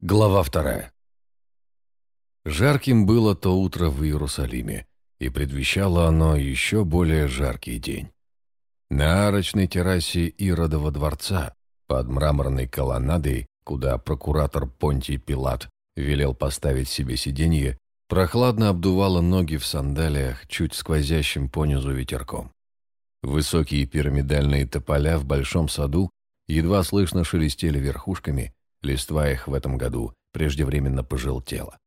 Глава вторая. Жарким было то утро в Иерусалиме, и предвещало оно еще более жаркий день. На арочной террасе Иродова дворца, под мраморной колоннадой, куда прокуратор Понтий Пилат велел поставить себе сиденье, прохладно обдувало ноги в сандалиях, чуть сквозящим понизу ветерком. Высокие пирамидальные тополя в большом саду едва слышно шелестели верхушками – Листва их в этом году преждевременно пожелтела.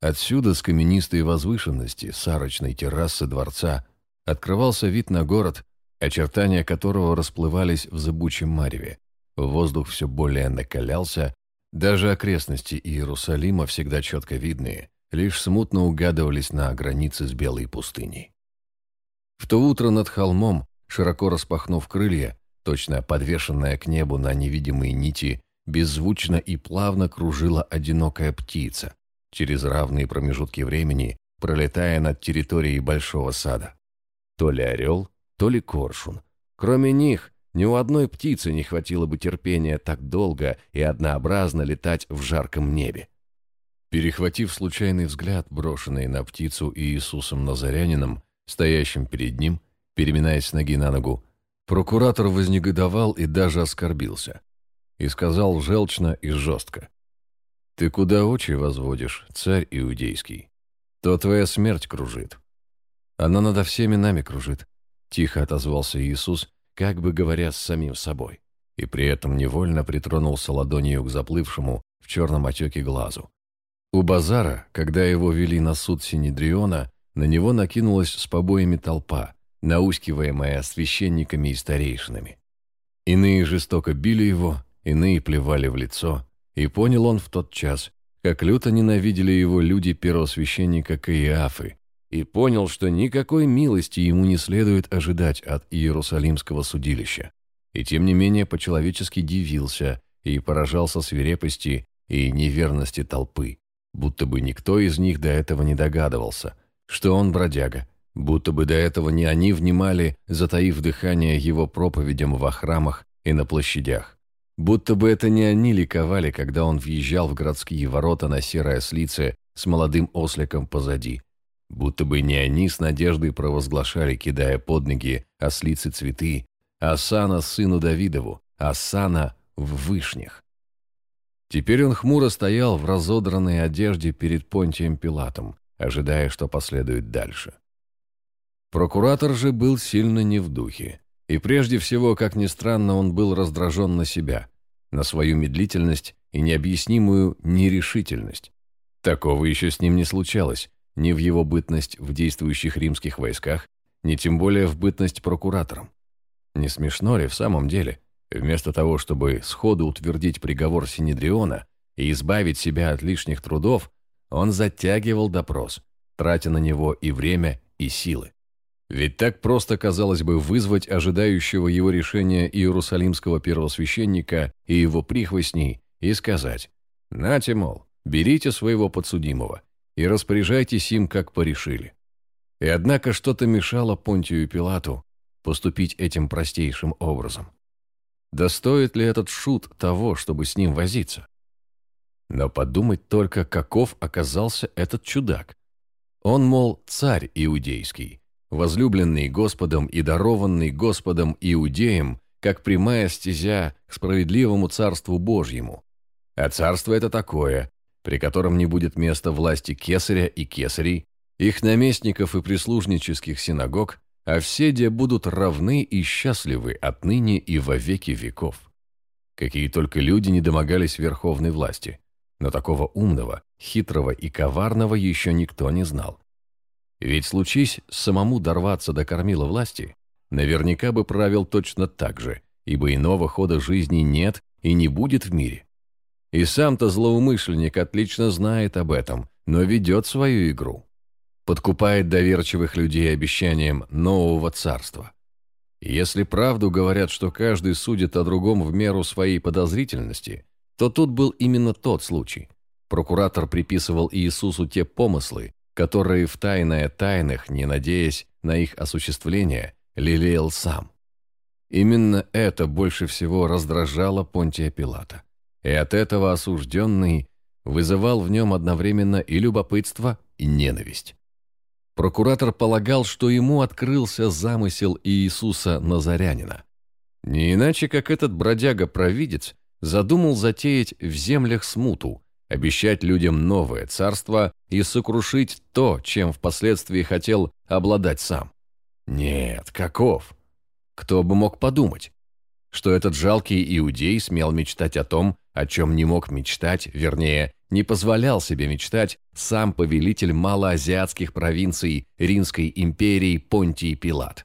Отсюда, с каменистой возвышенности, с арочной террасы дворца, открывался вид на город, очертания которого расплывались в зыбучем мареве. Воздух все более накалялся, даже окрестности Иерусалима, всегда четко видные, лишь смутно угадывались на границе с белой пустыней. В то утро над холмом, широко распахнув крылья, точно подвешенная к небу на невидимые нити, беззвучно и плавно кружила одинокая птица, через равные промежутки времени пролетая над территорией большого сада. То ли орел, то ли коршун. Кроме них, ни у одной птицы не хватило бы терпения так долго и однообразно летать в жарком небе. Перехватив случайный взгляд, брошенный на птицу Иисусом Назарянином, стоящим перед ним, переминаясь с ноги на ногу, прокуратор вознегодовал и даже оскорбился и сказал желчно и жестко. «Ты куда очи возводишь, царь иудейский? То твоя смерть кружит». «Она над всеми нами кружит», — тихо отозвался Иисус, как бы говоря с самим собой, и при этом невольно притронулся ладонью к заплывшему в черном отеке глазу. У базара, когда его вели на суд Синедриона, на него накинулась с побоями толпа, наускиваемая священниками и старейшинами. Иные жестоко били его, иные плевали в лицо, и понял он в тот час, как люто ненавидели его люди первосвященника Каиафы, и понял, что никакой милости ему не следует ожидать от Иерусалимского судилища. И тем не менее по-человечески дивился и поражался свирепости и неверности толпы, будто бы никто из них до этого не догадывался, что он бродяга, будто бы до этого не они внимали, затаив дыхание его проповедям во храмах и на площадях. Будто бы это не они ликовали, когда он въезжал в городские ворота на серой ослице с молодым осликом позади. Будто бы не они с надеждой провозглашали, кидая под ноги ослицы цветы, Асана сыну Давидову, Асана в вышнях. Теперь он хмуро стоял в разодранной одежде перед Понтием Пилатом, ожидая, что последует дальше. Прокуратор же был сильно не в духе. И прежде всего, как ни странно, он был раздражен на себя, на свою медлительность и необъяснимую нерешительность. Такого еще с ним не случалось, ни в его бытность в действующих римских войсках, ни тем более в бытность прокуратором. Не смешно ли в самом деле, вместо того, чтобы сходу утвердить приговор Синедриона и избавить себя от лишних трудов, он затягивал допрос, тратя на него и время, и силы. Ведь так просто, казалось бы, вызвать ожидающего его решения иерусалимского первосвященника и его прихвостней и сказать «Нате, мол, берите своего подсудимого и распоряжайтесь им, как порешили». И однако что-то мешало Понтию Пилату поступить этим простейшим образом. Да стоит ли этот шут того, чтобы с ним возиться? Но подумать только, каков оказался этот чудак. Он, мол, царь иудейский, возлюбленный Господом и дарованный Господом Иудеем, как прямая стезя к справедливому Царству Божьему. А царство это такое, при котором не будет места власти кесаря и кесарей, их наместников и прислужнических синагог, а все де будут равны и счастливы отныне и во веки веков. Какие только люди не домогались верховной власти, но такого умного, хитрого и коварного еще никто не знал. Ведь случись самому дорваться до кормила власти, наверняка бы правил точно так же, ибо иного хода жизни нет и не будет в мире. И сам-то злоумышленник отлично знает об этом, но ведет свою игру. Подкупает доверчивых людей обещанием нового царства. Если правду говорят, что каждый судит о другом в меру своей подозрительности, то тут был именно тот случай. Прокуратор приписывал Иисусу те помыслы, которые в тайное тайных, не надеясь на их осуществление, лелеял сам. Именно это больше всего раздражало Понтия Пилата. и от этого осужденный вызывал в нем одновременно и любопытство, и ненависть. Прокуратор полагал, что ему открылся замысел Иисуса Назарянина. Не иначе, как этот бродяга-провидец задумал затеять в землях смуту, обещать людям новое царство и сокрушить то, чем впоследствии хотел обладать сам. Нет, каков? Кто бы мог подумать? Что этот жалкий иудей смел мечтать о том, о чем не мог мечтать, вернее, не позволял себе мечтать сам повелитель малоазиатских провинций Римской империи Понтий Пилат.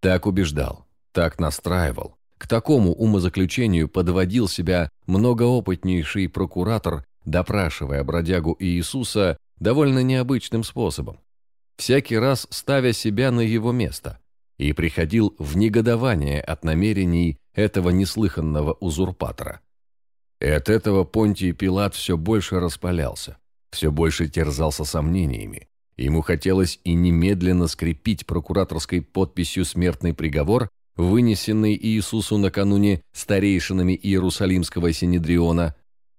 Так убеждал, так настраивал, к такому умозаключению подводил себя многоопытнейший прокуратор, допрашивая бродягу Иисуса довольно необычным способом, всякий раз ставя себя на его место, и приходил в негодование от намерений этого неслыханного узурпатора. И от этого Понтий Пилат все больше распалялся, все больше терзался сомнениями. Ему хотелось и немедленно скрепить прокураторской подписью смертный приговор, вынесенный Иисусу накануне старейшинами Иерусалимского Синедриона,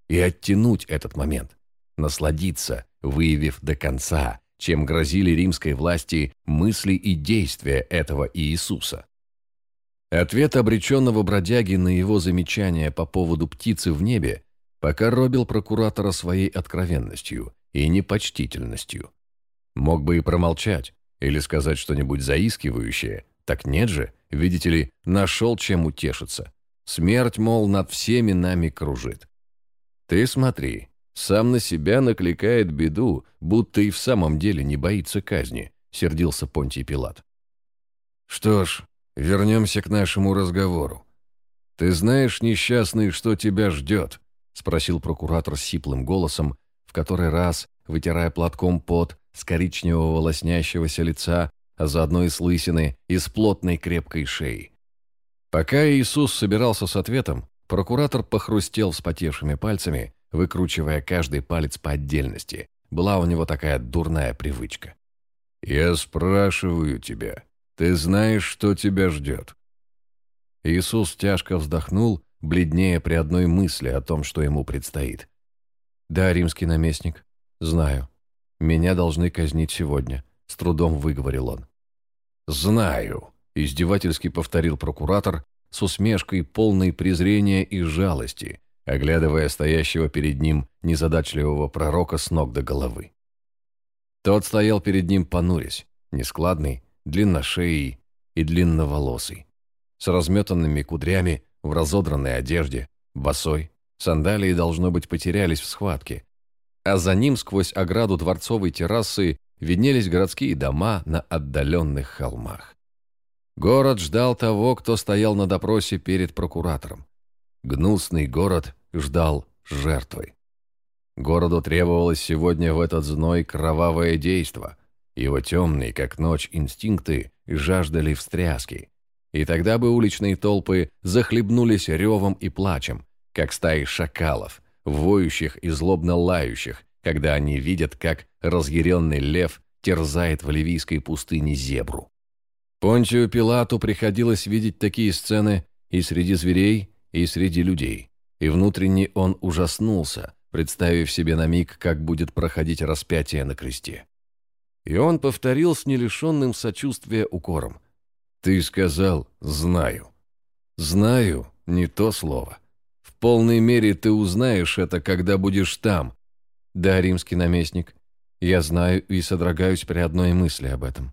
и оттянуть этот момент, насладиться, выявив до конца, чем грозили римской власти мысли и действия этого Иисуса. Ответ обреченного бродяги на его замечание по поводу птицы в небе покоробил прокуратора своей откровенностью и непочтительностью. Мог бы и промолчать, или сказать что-нибудь заискивающее, так нет же, видите ли, нашел чем утешиться. Смерть, мол, над всеми нами кружит. Ты смотри, сам на себя накликает беду, будто и в самом деле не боится казни, сердился Понтий Пилат. Что ж, Вернемся к нашему разговору. Ты знаешь, несчастный, что тебя ждет?» — спросил прокуратор сиплым голосом, в который раз, вытирая платком пот с коричневого лоснящегося лица, а заодно и с лысины, и с плотной крепкой шеи. Пока Иисус собирался с ответом, прокуратор похрустел вспотевшими пальцами, выкручивая каждый палец по отдельности. Была у него такая дурная привычка. «Я спрашиваю тебя, ты знаешь, что тебя ждет». Иисус тяжко вздохнул, бледнее при одной мысли о том, что ему предстоит. «Да, римский наместник, знаю. Меня должны казнить сегодня», — с трудом выговорил он. «Знаю», — издевательски повторил прокуратор с усмешкой полной презрения и жалости, оглядывая стоящего перед ним незадачливого пророка с ног до головы. Тот стоял перед ним понурясь, нескладный, длинношеей и длинноволосый, с разметанными кудрями, в разодранной одежде, босой. Сандалии, должно быть, потерялись в схватке. А за ним, сквозь ограду дворцовой террасы, виднелись городские дома на отдаленных холмах. Город ждал того, кто стоял на допросе перед прокуратором. Гнусный город ждал жертвы. Городу требовалось сегодня в этот зной кровавое действо, его темные, как ночь, инстинкты жаждали встряски. И тогда бы уличные толпы захлебнулись ревом и плачем, как стаи шакалов, воющих и злобно лающих, когда они видят, как разъяренный лев терзает в ливийской пустыне зебру. Понтию Пилату приходилось видеть такие сцены и среди зверей, и среди людей. И внутренне он ужаснулся, представив себе на миг, как будет проходить распятие на кресте. И он повторил с нелишенным сочувствия укором. «Ты сказал «знаю». «Знаю» — не то слово. В полной мере ты узнаешь это, когда будешь там. Да, римский наместник, я знаю и содрогаюсь при одной мысли об этом.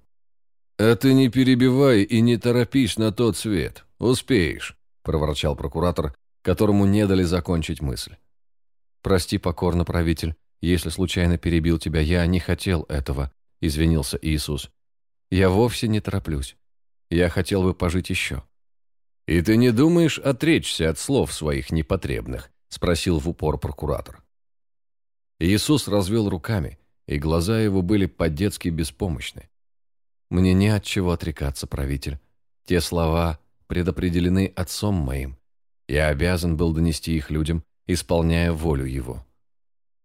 «А ты не перебивай и не торопись на тот свет. Успеешь», — проворчал прокуратор, которому не дали закончить мысль. «Прости покорно, правитель, если случайно перебил тебя, я не хотел этого», — извинился Иисус. «Я вовсе не тороплюсь. Я хотел бы пожить еще». «И ты не думаешь отречься от слов своих непотребных?» — спросил в упор прокуратор. Иисус развел руками, и глаза его были по-детски беспомощны. «Мне не от чего отрекаться, правитель. Те слова предопределены отцом моим. Я обязан был донести их людям, исполняя волю его».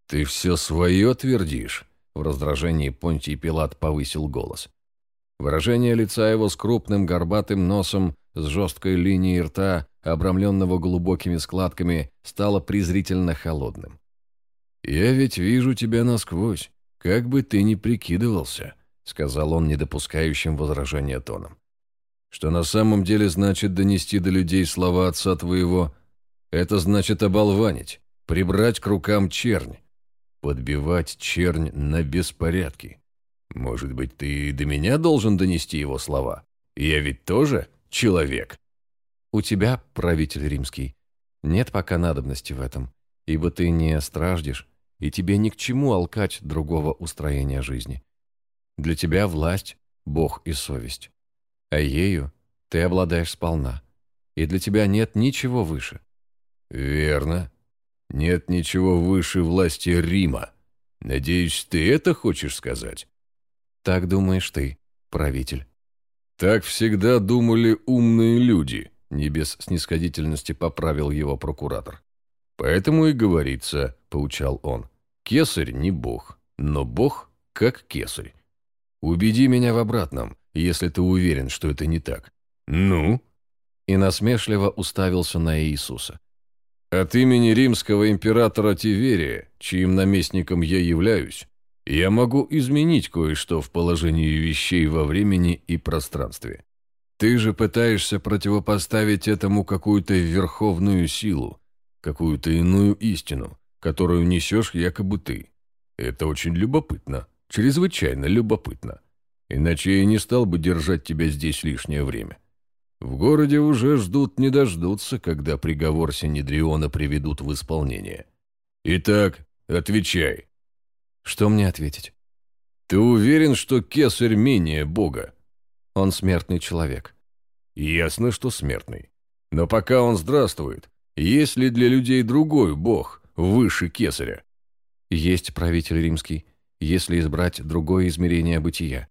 «Ты все свое твердишь?» В раздражении Понтий Пилат повысил голос. Выражение лица его с крупным горбатым носом, с жесткой линией рта, обрамленного глубокими складками, стало презрительно холодным. «Я ведь вижу тебя насквозь, как бы ты ни прикидывался», сказал он недопускающим возражения тоном. «Что на самом деле значит донести до людей слова отца твоего? Это значит оболванить, прибрать к рукам чернь, подбивать чернь на беспорядки. Может быть, ты до меня должен донести его слова? Я ведь тоже человек». «У тебя, правитель римский, нет пока надобности в этом, ибо ты не страждешь, и тебе ни к чему алкать другого устроения жизни. Для тебя власть, Бог и совесть. А ею ты обладаешь сполна, и для тебя нет ничего выше». «Верно. Нет ничего выше власти Рима. Надеюсь, ты это хочешь сказать?» «Так думаешь ты, правитель». «Так всегда думали умные люди», не без снисходительности поправил его прокуратор. «Поэтому и говорится», — поучал он, — «кесарь не бог, но бог как кесарь. Убеди меня в обратном, если ты уверен, что это не так». «Ну?» И насмешливо уставился на Иисуса. «От имени римского императора Тиверия, чьим наместником я являюсь, я могу изменить кое-что в положении вещей во времени и пространстве. Ты же пытаешься противопоставить этому какую-то верховную силу, какую-то иную истину, которую несешь якобы ты. Это очень любопытно, чрезвычайно любопытно. Иначе я не стал бы держать тебя здесь лишнее время. В городе уже ждут не дождутся, когда приговор Синедриона приведут в исполнение. Итак, отвечай. Что мне ответить? Ты уверен, что кесарь менее Бога? Он смертный человек. Ясно, что смертный. Но пока он здравствует, есть ли для людей другой бог, выше кесаря? Есть правитель римский, если избрать другое измерение бытия.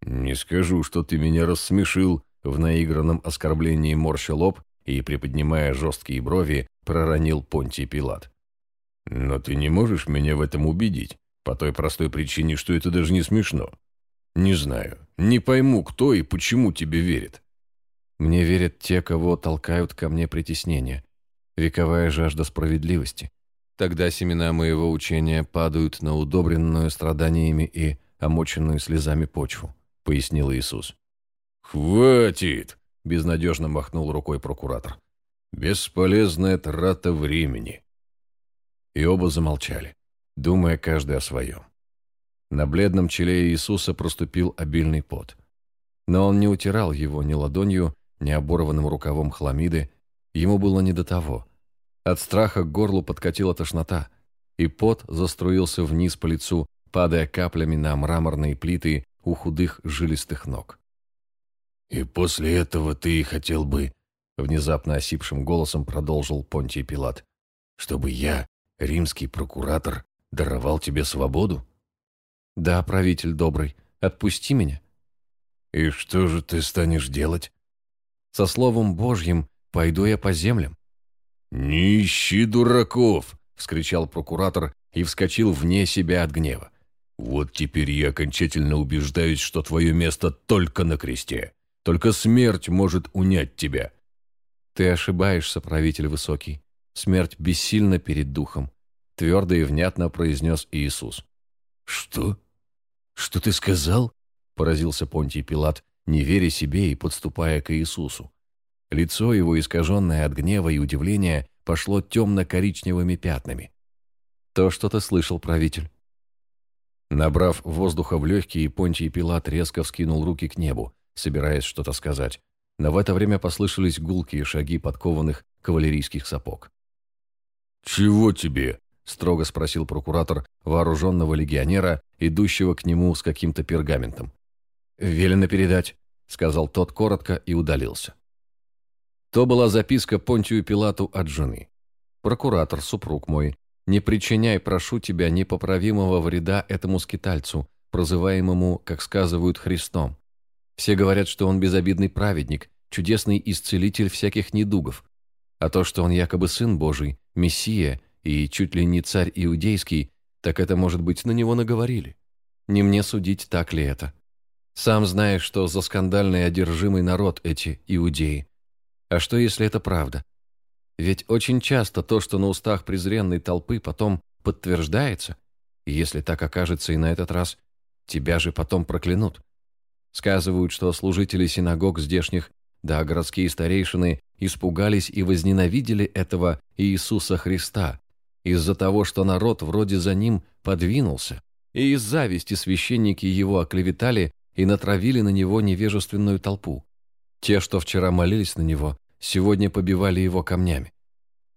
Не скажу, что ты меня рассмешил, в наигранном оскорблении морща лоб и, приподнимая жесткие брови, проронил Понтий Пилат. Но ты не можешь меня в этом убедить, по той простой причине, что это даже не смешно. Не знаю, не пойму, кто и почему тебе верит. Мне верят те, кого толкают ко мне притеснения. Вековая жажда справедливости. Тогда семена моего учения падают на удобренную страданиями и омоченную слезами почву, пояснил Иисус. «Хватит!» – безнадежно махнул рукой прокуратор. «Бесполезная трата времени». И оба замолчали, думая каждый о своем. На бледном челе Иисуса проступил обильный пот. Но он не утирал его ни ладонью, ни оборванным рукавом хламиды. Ему было не до того. От страха к горлу подкатила тошнота, и пот заструился вниз по лицу, падая каплями на мраморные плиты у худых жилистых ног. «И после этого ты хотел бы...» Внезапно осипшим голосом продолжил Понтий Пилат. «Чтобы я, римский прокуратор, даровал тебе свободу?» «Да, правитель добрый, отпусти меня». «И что же ты станешь делать?» «Со словом Божьим пойду я по землям». «Не ищи дураков!» — вскричал прокуратор и вскочил вне себя от гнева. «Вот теперь я окончательно убеждаюсь, что твое место только на кресте. Только смерть может унять тебя». «Ты ошибаешься, правитель высокий. Смерть бессильна перед духом», — твердо и внятно произнес Иисус. «Что? Что ты сказал?» – поразился Понтий Пилат, не веря себе и подступая к Иисусу. Лицо его, искаженное от гнева и удивления, пошло темно-коричневыми пятнами. «То, что ты слышал, правитель». Набрав воздуха в легкие, Понтий Пилат резко вскинул руки к небу, собираясь что-то сказать. Но в это время послышались гулкие шаги подкованных кавалерийских сапог. «Чего тебе?» – строго спросил прокуратор вооруженного легионера, идущего к нему с каким-то пергаментом. «Велено передать», – сказал тот коротко и удалился. То была записка Понтию Пилату от жены. «Прокуратор, супруг мой, не причиняй, прошу тебя, непоправимого вреда этому скитальцу, прозываемому, как сказывают, Христом. Все говорят, что он безобидный праведник, чудесный исцелитель всяких недугов. А то, что он якобы Сын Божий, Мессия – и чуть ли не царь иудейский, так это, может быть, на него наговорили. Не мне судить, так ли это. Сам знаешь, что за скандальный одержимый народ эти иудеи. А что, если это правда? Ведь очень часто то, что на устах презренной толпы, потом подтверждается, и если так окажется и на этот раз, тебя же потом проклянут. Сказывают, что служители синагог здешних, да городские старейшины, испугались и возненавидели этого Иисуса Христа из-за того, что народ вроде за ним подвинулся, и из зависти священники его оклеветали и натравили на него невежественную толпу. Те, что вчера молились на него, сегодня побивали его камнями.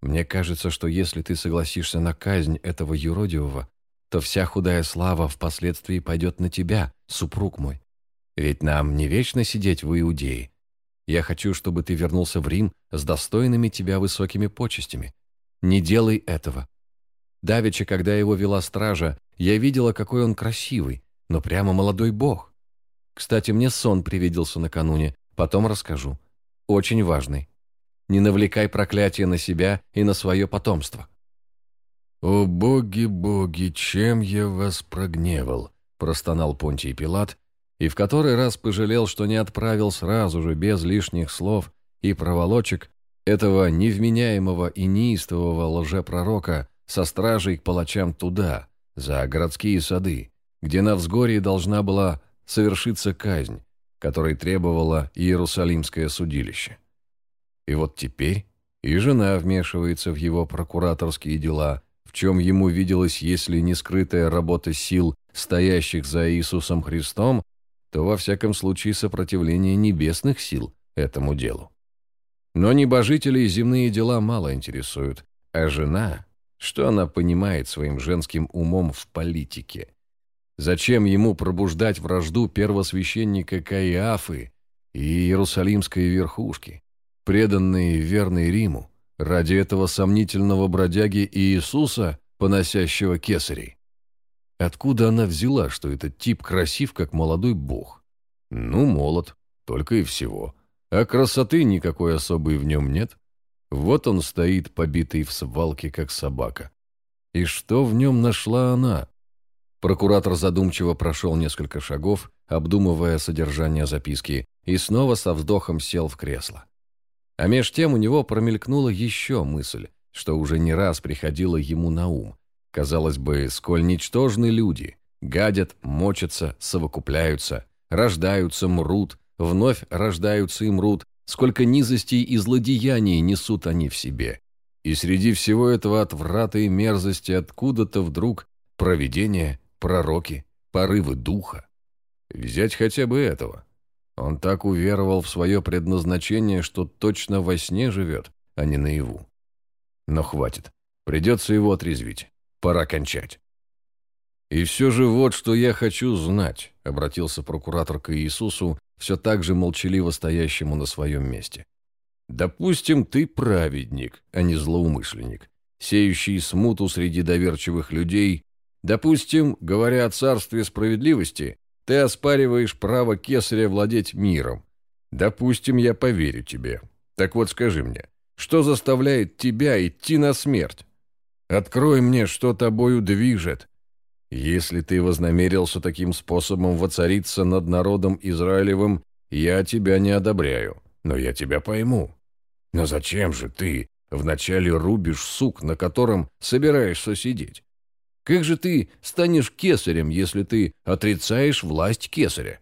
Мне кажется, что если ты согласишься на казнь этого юродивого, то вся худая слава впоследствии пойдет на тебя, супруг мой. Ведь нам не вечно сидеть в Иудее. Я хочу, чтобы ты вернулся в Рим с достойными тебя высокими почестями. Не делай этого. Давеча, когда его вела стража, я видела, какой он красивый, но прямо молодой бог. Кстати, мне сон привиделся накануне, потом расскажу. Очень важный. Не навлекай проклятие на себя и на свое потомство. «О боги, боги, чем я вас прогневал!» – простонал Понтий Пилат, и в который раз пожалел, что не отправил сразу же, без лишних слов и проволочек, этого невменяемого и неистового лжепророка со стражей к палачам туда, за городские сады, где на взгорье должна была совершиться казнь, которой требовало Иерусалимское судилище. И вот теперь и жена вмешивается в его прокураторские дела, в чем ему виделась, если не скрытая работа сил, стоящих за Иисусом Христом, то во всяком случае сопротивление небесных сил этому делу. Но небожителей земные дела мало интересуют, а жена, что она понимает своим женским умом в политике? Зачем ему пробуждать вражду первосвященника Каиафы и Иерусалимской верхушки, преданные и верные Риму, ради этого сомнительного бродяги Иисуса, поносящего кесарей? Откуда она взяла, что этот тип красив, как молодой бог? Ну, молод, только и всего. А красоты никакой особой в нем нет. Вот он стоит, побитый в свалке, как собака. И что в нем нашла она? Прокуратор задумчиво прошел несколько шагов, обдумывая содержание записки, и снова со вздохом сел в кресло. А меж тем у него промелькнула еще мысль, что уже не раз приходила ему на ум. Казалось бы, сколь ничтожны люди, гадят, мочатся, совокупляются, рождаются, мрут, вновь рождаются и мрут, сколько низостей и злодеяний несут они в себе. И среди всего этого отврата и мерзости откуда-то вдруг провидение пророки, порывы духа. Взять хотя бы этого. Он так уверовал в свое предназначение, что точно во сне живет, а не наяву. Но хватит. Придется его отрезвить. Пора кончать. «И все же вот что я хочу знать», — обратился прокуратор к Иисусу, все так же молчаливо стоящему на своем месте. «Допустим, ты праведник, а не злоумышленник, сеющий смуту среди доверчивых людей Допустим, говоря о царстве справедливости, ты оспариваешь право кесаря владеть миром. Допустим, я поверю тебе. Так вот скажи мне, что заставляет тебя идти на смерть? Открой мне, что тобою движет. Если ты вознамерился таким способом воцариться над народом Израилевым, я тебя не одобряю, но я тебя пойму. Но зачем же ты вначале рубишь сук, на котором собираешься сидеть? Как же ты станешь кесарем, если ты отрицаешь власть кесаря?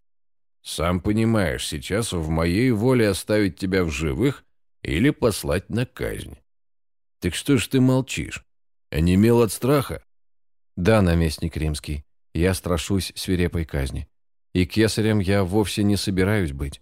Сам понимаешь, сейчас в моей воле оставить тебя в живых или послать на казнь. Так что ж ты молчишь? Онемел от страха? Да, наместник римский, я страшусь свирепой казни. И кесарем я вовсе не собираюсь быть.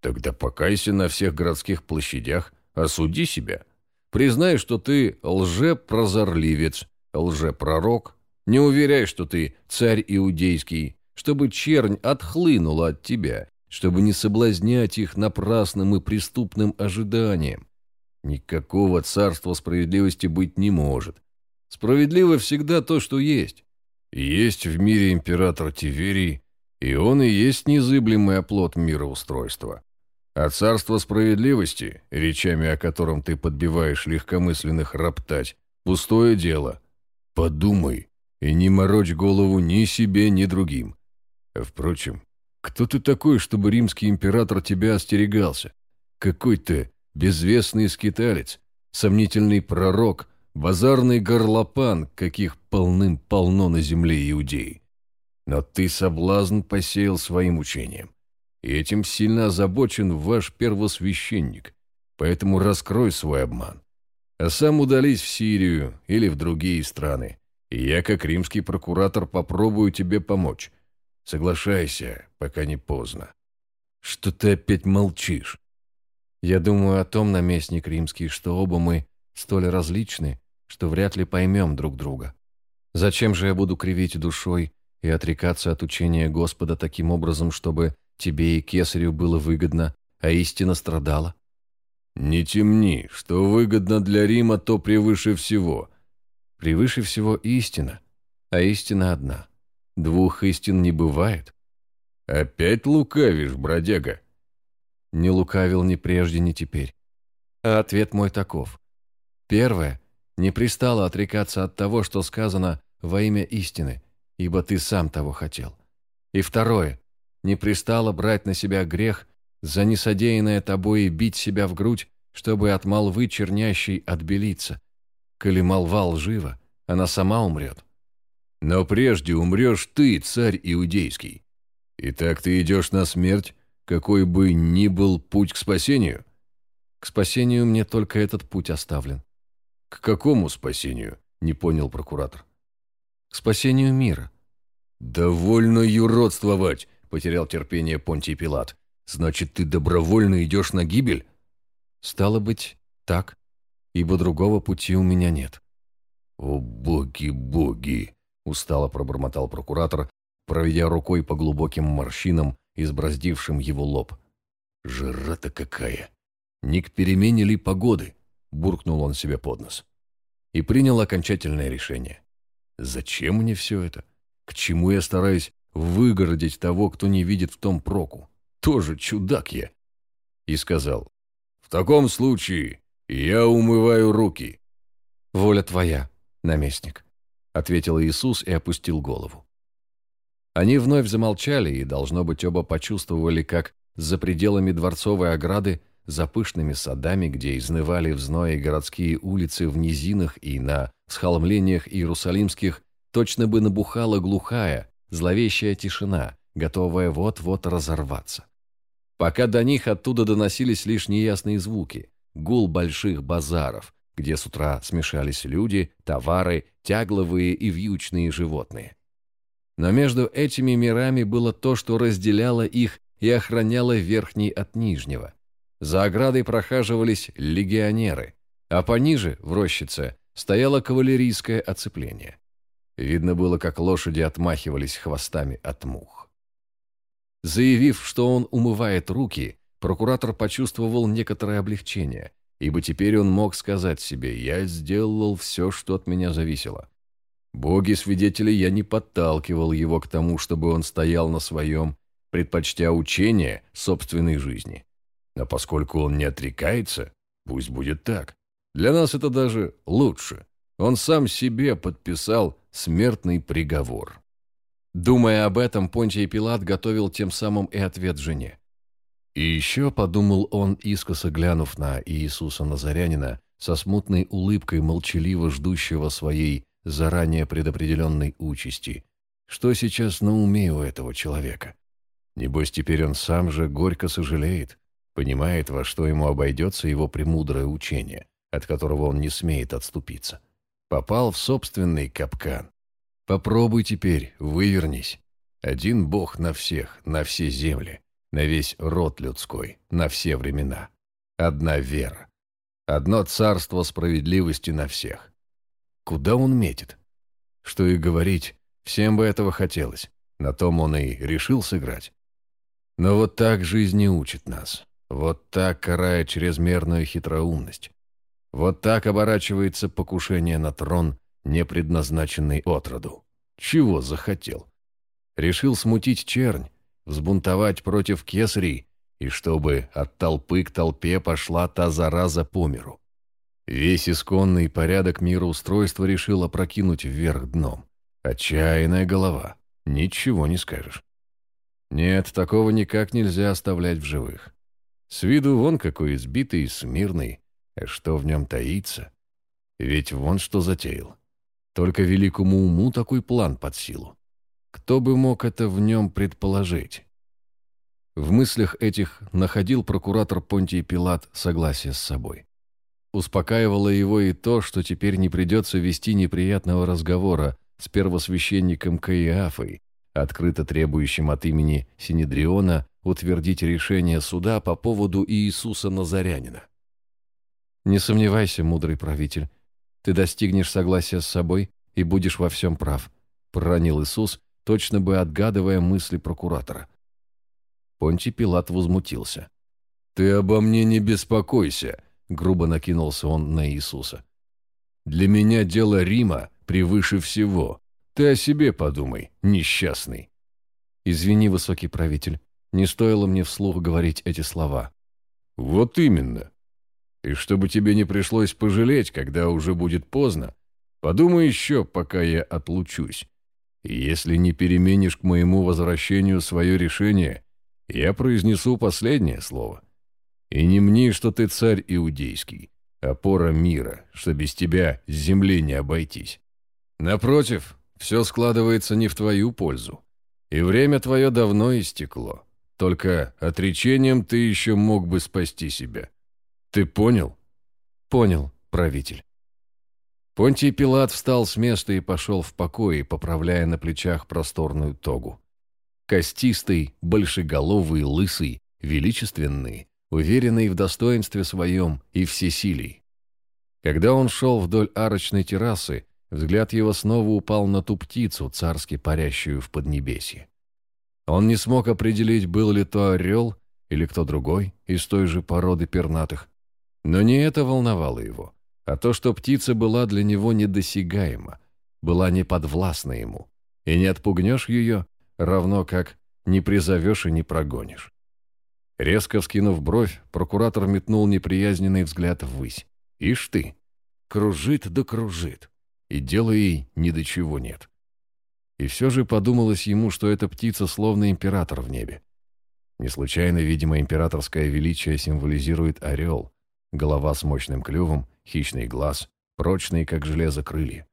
Тогда покайся на всех городских площадях, осуди себя. Признай, что ты лжепрозорливец, лжепророк, не уверяй, что ты царь иудейский, чтобы чернь отхлынула от тебя, чтобы не соблазнять их напрасным и преступным ожиданием. Никакого царства справедливости быть не может. Справедливо всегда то, что есть. Есть в мире император Тиверий, и он и есть незыблемый оплот мироустройства. А царство справедливости, речами о котором ты подбиваешь легкомысленных роптать, пустое дело – Подумай и не морочь голову ни себе, ни другим. Впрочем, кто ты такой, чтобы римский император тебя остерегался? Какой ты безвестный скиталец, сомнительный пророк, базарный горлопан, каких полным-полно на земле иудеи. Но ты соблазн посеял своим учением, и этим сильно озабочен ваш первосвященник, поэтому раскрой свой обман. А сам удались в Сирию или в другие страны, и я, как римский прокуратор, попробую тебе помочь. Соглашайся, пока не поздно. Что ты опять молчишь? Я думаю о том, наместник римский, что оба мы столь различны, что вряд ли поймем друг друга. Зачем же я буду кривить душой и отрекаться от учения Господа таким образом, чтобы тебе и кесарю было выгодно, а истина страдала? Не темни, что выгодно для Рима, то превыше всего. Превыше всего истина, а истина одна. Двух истин не бывает. Опять лукавишь, бродяга. Не лукавил ни прежде, ни теперь. А ответ мой таков. Первое. Не пристало отрекаться от того, что сказано во имя истины, ибо ты сам того хотел. И второе. Не пристало брать на себя грех за несодеянное тобой и бить себя в грудь, чтобы от молвы чернящей отбелиться. Коли молва лжива, она сама умрет. Но прежде умрешь ты, царь иудейский. Итак, ты идешь на смерть, какой бы ни был путь к спасению? К спасению мне только этот путь оставлен. К какому спасению? Не понял прокуратор. К спасению мира. Довольно юродствовать, потерял терпение Понтий Пилат. Значит, ты добровольно идешь на гибель? Стало быть, так, ибо другого пути у меня нет. О, боги, боги! Устало пробормотал прокуратор, проведя рукой по глубоким морщинам, избраздившим его лоб. «Жара-то какая! Не к перемене ли погоды?» – буркнул он себе под нос. И принял окончательное решение. «Зачем мне все это? К чему я стараюсь выгородить того, кто не видит в том проку? Тоже чудак я!» И сказал, «В таком случае я умываю руки». «Воля твоя, наместник», — ответил Иисус и опустил голову. Они вновь замолчали и, должно быть, оба почувствовали, как за пределами дворцовой ограды, за пышными садами, где изнывали в зное городские улицы в низинах и на схолмлениях иерусалимских, точно бы набухала глухая, зловещая тишина, готовая вот-вот разорваться. Пока до них оттуда доносились лишь неясные звуки, гул больших базаров, где с утра смешались люди, товары, тягловые и вьючные животные. Но между этими мирами было то, что разделяло их и охраняло верхний от нижнего. За оградой прохаживались легионеры, а пониже, в рощице, стояло кавалерийское оцепление. Видно было, как лошади отмахивались хвостами от мух. Заявив, что он умывает руки, прокуратор почувствовал некоторое облегчение, ибо теперь он мог сказать себе «я сделал все, что от меня зависело». Боги-свидетели, я не подталкивал его к тому, чтобы он стоял на своем, предпочтя учение собственной жизни. Но поскольку он не отрекается, пусть будет так. Для нас это даже лучше. Он сам себе подписал смертный приговор. Думая об этом, Понтий Пилат готовил тем самым и ответ жене. И еще, подумал он, искоса глянув на Иисуса Назарянина, со смутной улыбкой молчаливо ждущего своей заранее предопределенной участи. Что сейчас на уме у этого человека? Небось, теперь он сам же горько сожалеет, понимает, во что ему обойдется его премудрое учение, от которого он не смеет отступиться. Попал в собственный капкан. Попробуй теперь, вывернись. Один Бог на всех, на все земли, на весь род людской, на все времена. Одна вера. Одно царство справедливости на всех. Куда он метит? Что и говорить, всем бы этого хотелось. На том он и решил сыграть. Но вот так жизнь не учит нас. Вот так карает чрезмерную хитроумность. Вот так оборачивается покушение на трон, не предназначенный отроду. Чего захотел? Решил смутить чернь, взбунтовать против кесарей, и чтобы от толпы к толпе пошла та зараза по миру. Весь исконный порядок мироустройства решил опрокинуть вверх дном. Отчаянная голова. Ничего не скажешь. Нет, такого никак нельзя оставлять в живых. С виду вон какой избитый и смирный, а что в нем таится? Ведь вон что затеял. Только великому уму такой план под силу. Кто бы мог это в нем предположить? В мыслях этих находил прокуратор Понтий Пилат согласие с собой. Успокаивало его и то, что теперь не придется вести неприятного разговора с первосвященником Каиафой, открыто требующим от имени Синедриона утвердить решение суда по поводу Иисуса Назарянина. «Не сомневайся, мудрый правитель, ты достигнешь согласия с собой и будешь во всем прав», проронил Иисус, точно бы отгадывая мысли прокуратора. Понтий Пилат возмутился. «Ты обо мне не беспокойся», — грубо накинулся он на Иисуса. «Для меня дело Рима превыше всего. Ты о себе подумай, несчастный». «Извини, высокий правитель, не стоило мне вслух говорить эти слова». «Вот именно. И чтобы тебе не пришлось пожалеть, когда уже будет поздно, подумай еще, пока я отлучусь. И если не переменишь к моему возвращению свое решение, я произнесу последнее слово. И не мне, что ты царь иудейский, опора мира, что без тебя с земли не обойтись. Напротив, все складывается не в твою пользу. И время твое давно истекло. Только отречением ты еще мог бы спасти себя. Ты понял? Понял, правитель. Понтий Пилат встал с места и пошел в покое, поправляя на плечах просторную тогу. Костистый, большеголовый, лысый, величественный, уверенный в достоинстве своем и всесилий. Когда он шел вдоль арочной террасы, взгляд его снова упал на ту птицу, царски парящую в поднебесье. Он не смог определить, был ли то орел или кто другой из той же породы пернатых. Но не это волновало его, а то, что птица была для него недосягаема, была неподвластна ему, и не отпугнешь ее, равно как не призовешь и не прогонишь. Резко вскинув бровь, прокуратор метнул неприязненный взгляд ввысь. «Ишь ты! Кружит да кружит, и дела ей ни до чего нет». И все же подумалось ему, что эта птица словно император в небе. Не случайно, видимо, императорское величие символизирует орел, голова с мощным клювом, хищный глаз, прочные, как железо, крылья.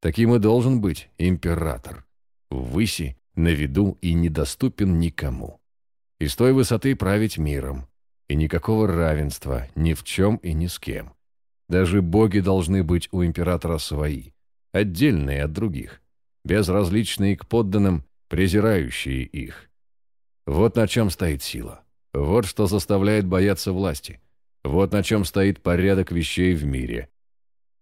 Таким и должен быть император. Ввыси, на виду и недоступен никому. И с той высоты править миром. И никакого равенства ни в чем и ни с кем. Даже боги должны быть у императора свои, отдельные от других, безразличные к подданным, презирающие их. Вот на чем стоит сила. Вот что заставляет бояться власти. Вот на чем стоит порядок вещей в мире.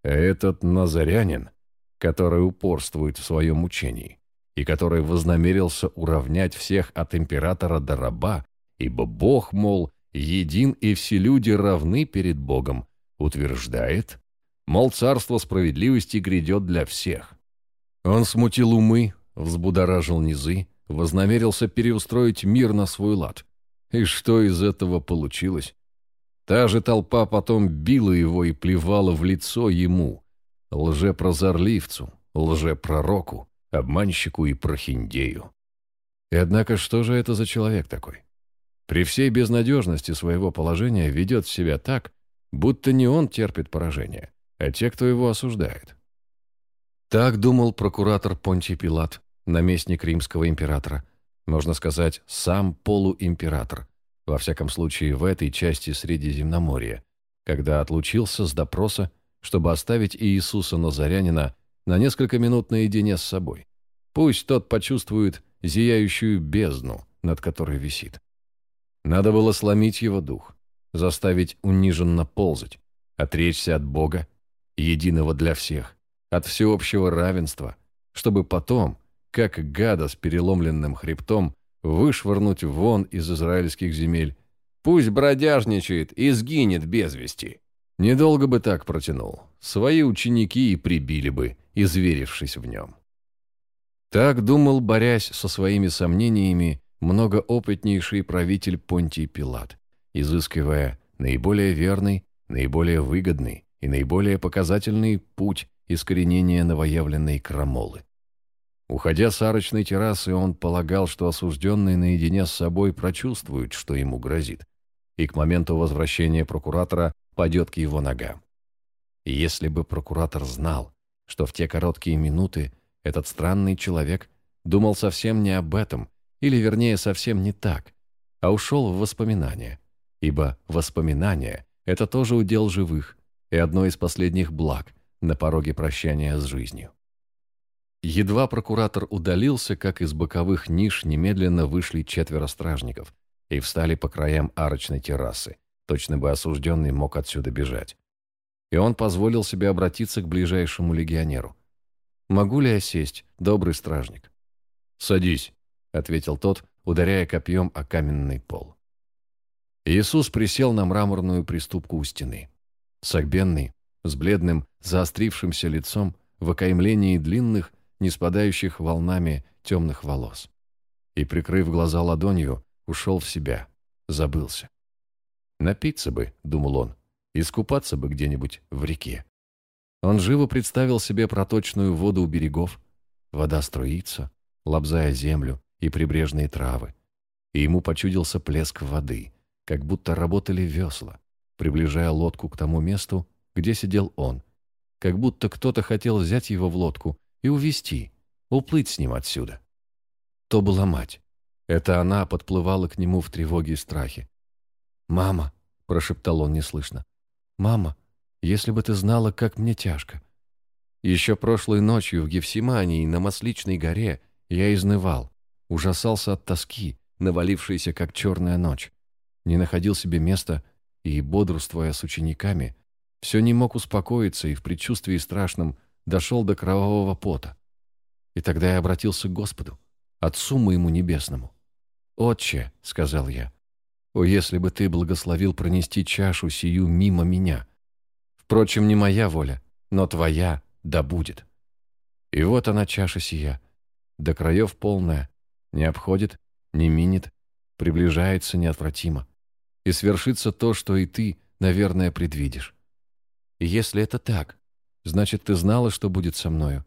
Этот назарянин, который упорствует в своем учении, и который вознамерился уравнять всех от императора до раба, ибо Бог, мол, един и все люди равны перед Богом, утверждает, мол, царство справедливости грядет для всех. Он смутил умы, взбудоражил низы, вознамерился переустроить мир на свой лад. И что из этого получилось? Та же толпа потом била его и плевала в лицо ему, лжепрозорливцу, лжепророку, обманщику и прохиндею. И однако что же это за человек такой? При всей безнадежности своего положения ведет себя так, будто не он терпит поражение, а те, кто его осуждает. Так думал прокуратор Понтий Пилат, наместник римского императора, можно сказать, сам полуимператор, во всяком случае в этой части Средиземноморья, когда отлучился с допроса, чтобы оставить Иисуса Назарянина на несколько минут наедине с собой. Пусть тот почувствует зияющую бездну, над которой висит. Надо было сломить его дух, заставить униженно ползать, отречься от Бога, единого для всех, от всеобщего равенства, чтобы потом, как гада с переломленным хребтом, вышвырнуть вон из израильских земель. Пусть бродяжничает и сгинет без вести. Недолго бы так протянул. Свои ученики и прибили бы, изверившись в нем. Так думал, борясь со своими сомнениями, многоопытнейший правитель Понтий Пилат, изыскивая наиболее верный, наиболее выгодный и наиболее показательный путь искоренения новоявленной крамолы. Уходя с арочной террасы, он полагал, что осужденный наедине с собой прочувствует, что ему грозит. и к моменту возвращения прокуратора падет к его ногам. И если бы прокуратор знал, что в те короткие минуты этот странный человек думал совсем не об этом, или вернее совсем не так, а ушел в воспоминания, ибо воспоминания – это тоже удел живых и одно из последних благ на пороге прощания с жизнью. Едва прокуратор удалился, как из боковых ниш немедленно вышли четверо стражников и встали по краям арочной террасы. Точно бы осужденный мог отсюда бежать. И он позволил себе обратиться к ближайшему легионеру. «Могу ли я сесть, добрый стражник?» «Садись», — ответил тот, ударяя копьем о каменный пол. Иисус присел на мраморную приступку у стены. Согбенный, с бледным, заострившимся лицом, в окаймлении длинных, не спадающих волнами темных волос. И, прикрыв глаза ладонью, ушел в себя, забылся. «Напиться бы», — думал он, — «искупаться бы где-нибудь в реке». Он живо представил себе проточную воду у берегов. Вода струится, лобзая землю и прибрежные травы. И ему почудился плеск воды, как будто работали весла, приближая лодку к тому месту, где сидел он, как будто кто-то хотел взять его в лодку и увести, уплыть с ним отсюда. То была мать. Это она подплывала к нему в тревоге и страхе. «Мама», — прошептал он неслышно, — «мама, если бы ты знала, как мне тяжко». Еще прошлой ночью в Гефсимании на Масличной горе я изнывал, ужасался от тоски, навалившейся как черная ночь, не находил себе места и, бодрствуя с учениками, все не мог успокоиться и в предчувствии страшном дошел до кровавого пота. И тогда я обратился к Господу, Отцу моему небесному. «Отче», — сказал я, — «о, если бы ты благословил пронести чашу сию мимо меня! Впрочем, не моя воля, но твоя да будет». И вот она, чаша сия, до краев полная, не обходит, не минит, приближается неотвратимо. И свершится то, что и ты, наверное, предвидишь. И если это так, Значит, ты знала, что будет со мною.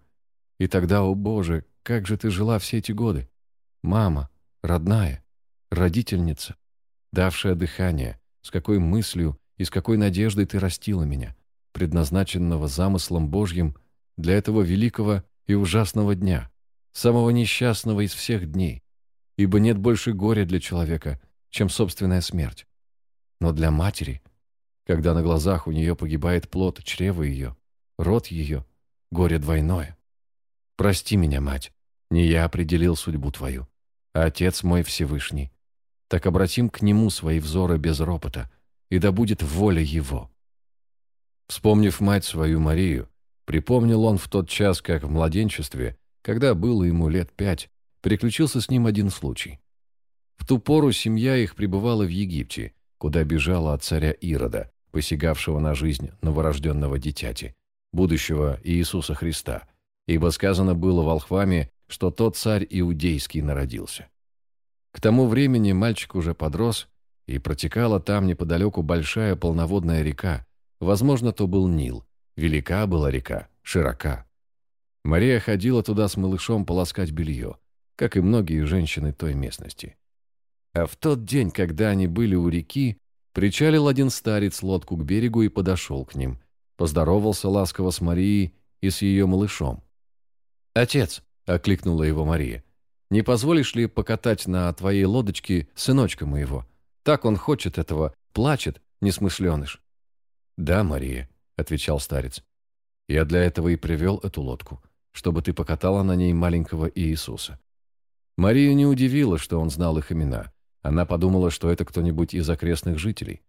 И тогда, о Боже, как же ты жила все эти годы? Мама, родная, родительница, давшая дыхание, с какой мыслью и с какой надеждой ты растила меня, предназначенного замыслом Божьим для этого великого и ужасного дня, самого несчастного из всех дней, ибо нет больше горя для человека, чем собственная смерть. Но для матери, когда на глазах у нее погибает плод чрева ее, род ее, горе двойное. Прости меня, мать, не я определил судьбу твою, а Отец мой Всевышний. Так обратим к Нему свои взоры без ропота, и да будет воля Его». Вспомнив мать свою Марию, припомнил он в тот час, как в младенчестве, когда было ему лет пять, приключился с ним один случай. В ту пору семья их пребывала в Египте, куда бежала от царя Ирода, посягавшего на жизнь новорожденного дитяти будущего Иисуса Христа, ибо сказано было волхвами, что тот царь иудейский народился. К тому времени мальчик уже подрос, и протекала там неподалеку большая полноводная река, возможно, то был Нил. Велика была река, широка. Мария ходила туда с малышом полоскать белье, как и многие женщины той местности. А в тот день, когда они были у реки, причалил один старец лодку к берегу и подошел к ним, поздоровался ласково с Марией и с ее малышом. «Отец», — окликнула его Мария, — «не позволишь ли покатать на твоей лодочке сыночка моего? Так он хочет этого, плачет, несмышленыш». «Да, Мария», — отвечал старец, — «я для этого и привел эту лодку, чтобы ты покатала на ней маленького Иисуса». Марию не удивило, что он знал их имена. Она подумала, что это кто-нибудь из окрестных жителей.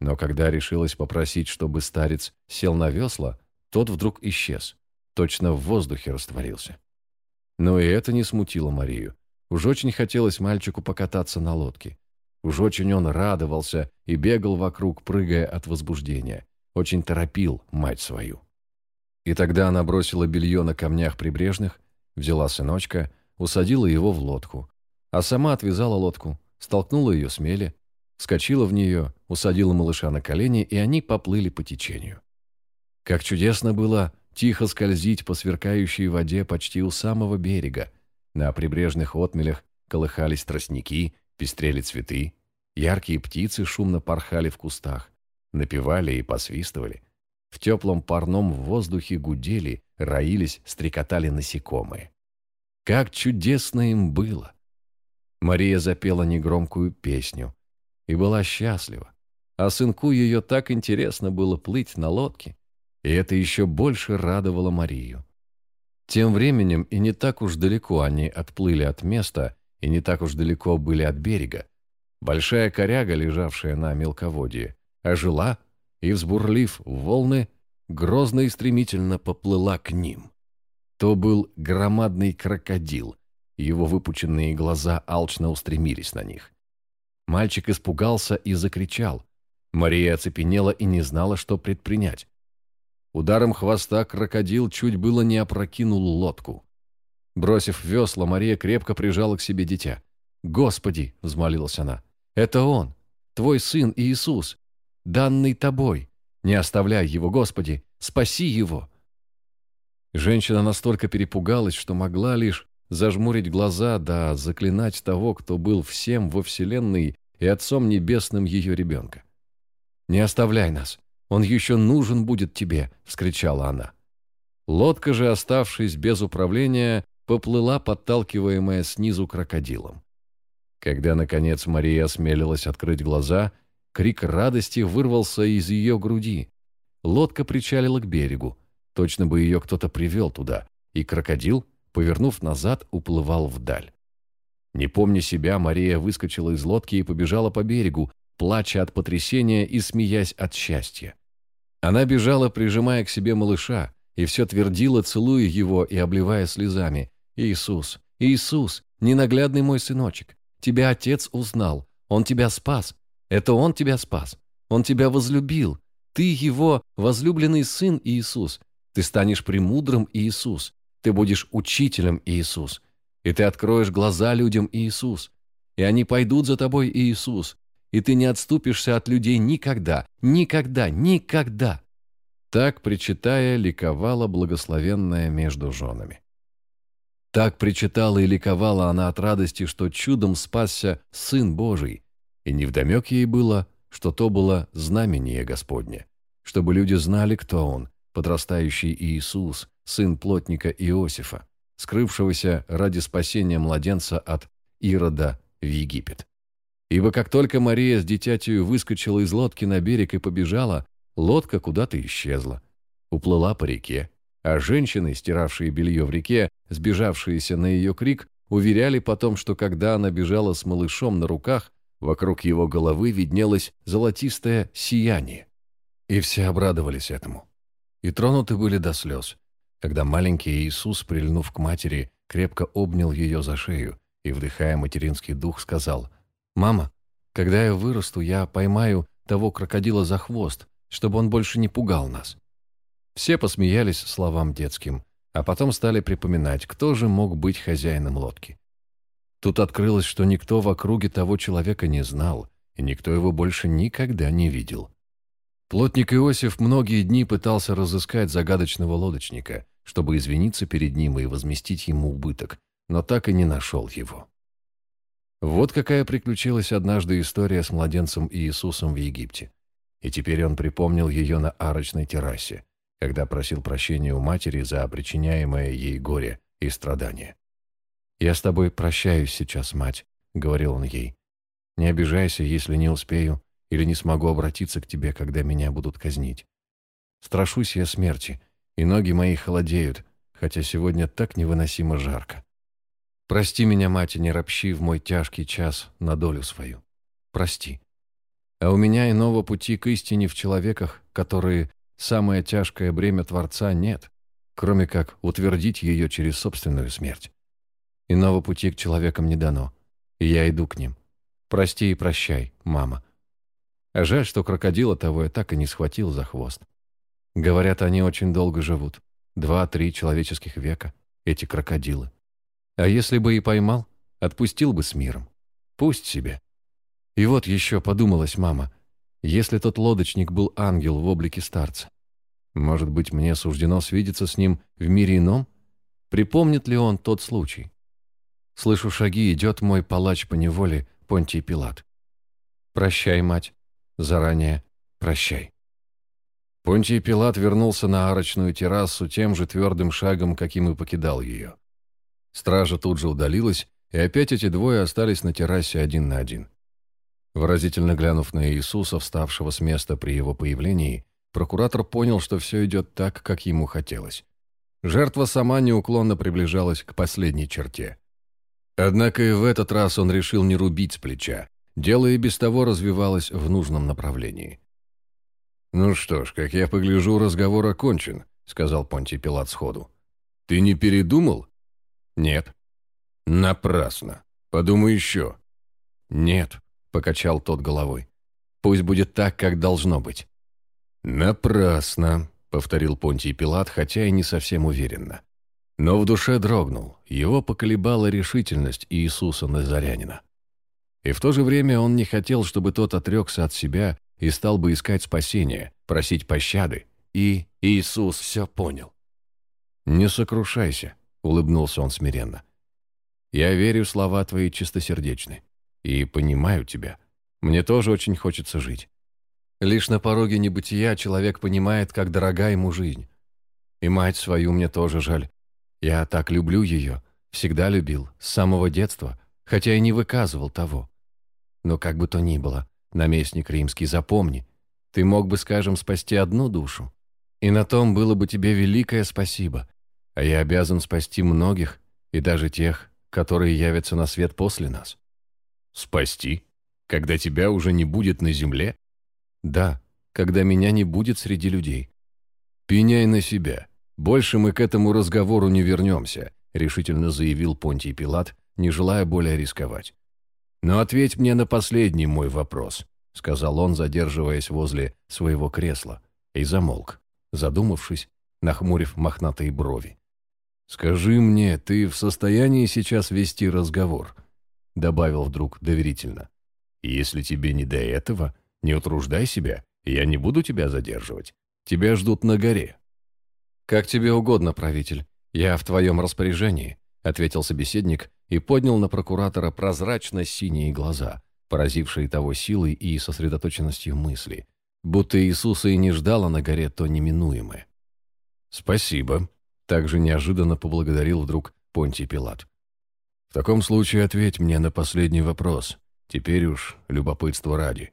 Но когда решилась попросить, чтобы старец сел на весла, тот вдруг исчез, точно в воздухе растворился. Но и это не смутило Марию. Уж очень хотелось мальчику покататься на лодке. Уж очень он радовался и бегал вокруг, прыгая от возбуждения. Очень торопил мать свою. И тогда она бросила белье на камнях прибрежных, взяла сыночка, усадила его в лодку, а сама отвязала лодку, столкнула ее с вскочила в нее, усадила малыша на колени, и они поплыли по течению. Как чудесно было тихо скользить по сверкающей воде почти у самого берега. На прибрежных отмелях колыхались тростники, пестрели цветы, Яркие птицы шумно порхали в кустах, напевали и посвистывали. В теплом парном воздухе гудели, роились, стрекотали насекомые. Как чудесно им было! Мария запела негромкую песню и была счастлива. А сынку ее так интересно было плыть на лодке, и это еще больше радовало Марию. Тем временем и не так уж далеко они отплыли от места, и не так уж далеко были от берега. Большая коряга, лежавшая на мелководье, ожила и, взбурлив волны, грозно и стремительно поплыла к ним. То был громадный крокодил, его выпученные глаза алчно устремились на них. Мальчик испугался и закричал. Мария оцепенела и не знала, что предпринять. Ударом хвоста крокодил чуть было не опрокинул лодку. Бросив весла, Мария крепко прижала к себе дитя. «Господи!» — взмолилась она. «Это он, твой сын Иисус, данный тобой. Не оставляй его, Господи, спаси его!» Женщина настолько перепугалась, что могла лишь зажмурить глаза да заклинать того, кто был всем во Вселенной и Отцом Небесным ее ребенка. «Не оставляй нас, он еще нужен будет тебе!» — вскричала она. Лодка же, оставшись без управления, поплыла, подталкиваемая снизу крокодилом. Когда, наконец, Мария осмелилась открыть глаза, крик радости вырвался из ее груди. Лодка причалила к берегу. Точно бы ее кто-то привел туда, и крокодил, повернув назад, уплывал вдаль. Не помня себя, Мария выскочила из лодки и побежала по берегу, плача от потрясения и смеясь от счастья. Она бежала, прижимая к себе малыша, и все твердила, целуя его и обливая слезами. «Иисус, Иисус, ненаглядный мой сыночек, тебя отец узнал, он тебя спас, это он тебя спас, он тебя возлюбил, ты его возлюбленный сын Иисус, ты станешь премудрым Иисус, ты будешь учителем Иисус, и ты откроешь глаза людям Иисус, и они пойдут за тобой Иисус, и ты не отступишься от людей никогда, никогда, никогда. Так, причитая, ликовала благословенная между женами. Так причитала и ликовала она от радости, что чудом спасся Сын Божий, и невдомек ей было, что то было знамение Господне, чтобы люди знали, кто Он, подрастающий Иисус, сын плотника Иосифа, скрывшегося ради спасения младенца от Ирода в Египет. Ибо как только Мария с дитятью выскочила из лодки на берег и побежала, лодка куда-то исчезла, уплыла по реке, а женщины, стиравшие белье в реке, сбежавшиеся на ее крик, уверяли потом, что когда она бежала с малышом на руках, вокруг его головы виднелось золотистое сияние. И все обрадовались этому. И тронуты были до слез, когда маленький Иисус, прильнув к матери, крепко обнял ее за шею и, вдыхая материнский дух, сказал, «Мама, когда я вырасту, я поймаю того крокодила за хвост, чтобы он больше не пугал нас». Все посмеялись словам детским, а потом стали припоминать, кто же мог быть хозяином лодки. Тут открылось, что никто в округе того человека не знал, и никто его больше никогда не видел. Плотник Иосиф многие дни пытался разыскать загадочного лодочника, чтобы извиниться перед ним и возместить ему убыток, но так и не нашел его. Вот какая приключилась однажды история с младенцем Иисусом в Египте. И теперь он припомнил ее на арочной террасе, когда просил прощения у матери за причиняемое ей горе и страдания. «Я с тобой прощаюсь сейчас, мать», — говорил он ей. «Не обижайся, если не успею или не смогу обратиться к тебе, когда меня будут казнить. Страшусь я смерти, и ноги мои холодеют, хотя сегодня так невыносимо жарко. Прости меня, мать, и не ропщи в мой тяжкий час на долю свою. Прости. А у меня иного пути к истине в человеках, которые самое тяжкое бремя Творца нет, кроме как утвердить ее через собственную смерть. Иного пути к человекам не дано, и я иду к ним. Прости и прощай, мама. Жаль, что крокодила того я так и не схватил за хвост. Говорят, они очень долго живут. Два-три человеческих века, эти крокодилы. А если бы и поймал, отпустил бы с миром. Пусть себе. И вот еще подумалась мама, если тот лодочник был ангел в облике старца, может быть, мне суждено свидеться с ним в мире ином? Припомнит ли он тот случай? Слышу шаги, идет мой палач по неволе Понтий Пилат. Прощай, мать. Заранее прощай. Понтий Пилат вернулся на арочную террасу тем же твердым шагом, каким и покидал ее. Стража тут же удалилась, и опять эти двое остались на террасе один на один. Выразительно глянув на Иисуса, вставшего с места при его появлении, прокуратор понял, что все идет так, как ему хотелось. Жертва сама неуклонно приближалась к последней черте. Однако и в этот раз он решил не рубить с плеча. Дело и без того развивалось в нужном направлении. «Ну что ж, как я погляжу, разговор окончен», — сказал Понтий Пилат сходу. «Ты не передумал?» «Нет». «Напрасно. Подумай еще». «Нет», — покачал тот головой. «Пусть будет так, как должно быть». «Напрасно», — повторил Понтий Пилат, хотя и не совсем уверенно. Но в душе дрогнул, его поколебала решительность Иисуса Назарянина. И в то же время он не хотел, чтобы тот отрекся от себя и стал бы искать спасения, просить пощады. И Иисус все понял. «Не сокрушайся», — улыбнулся он смиренно. «Я верю, слова твои чистосердечны. И понимаю тебя. Мне тоже очень хочется жить. Лишь на пороге небытия человек понимает, как дорога ему жизнь. И мать свою мне тоже жаль. Я так люблю ее, всегда любил, с самого детства, хотя и не выказывал того. Но как бы то ни было, наместник римский, запомни, ты мог бы, скажем, спасти одну душу, и на том было бы тебе великое спасибо, а я обязан спасти многих, и даже тех, которые явятся на свет после нас. Спасти? Когда тебя уже не будет на земле? Да, когда меня не будет среди людей. Пеняй на себя. Больше мы к этому разговору не вернемся, решительно заявил Понтий Пилат, не желая более рисковать. «Но ответь мне на последний мой вопрос», — сказал он, задерживаясь возле своего кресла, и замолк, задумавшись, нахмурив мохнатые брови. «Скажи мне, ты в состоянии сейчас вести разговор?» — добавил вдруг доверительно. «Если тебе не до этого, не утруждай себя, я не буду тебя задерживать. Тебя ждут на горе». «Как тебе угодно, правитель. Я в твоем распоряжении», — ответил собеседник, и поднял на прокуратора прозрачно-синие глаза, поразившие того силой и сосредоточенностью мысли, будто Иисуса и не ждало на горе то неминуемое. «Спасибо», — также неожиданно поблагодарил вдруг Понтий Пилат. «В таком случае ответь мне на последний вопрос, теперь уж любопытство ради.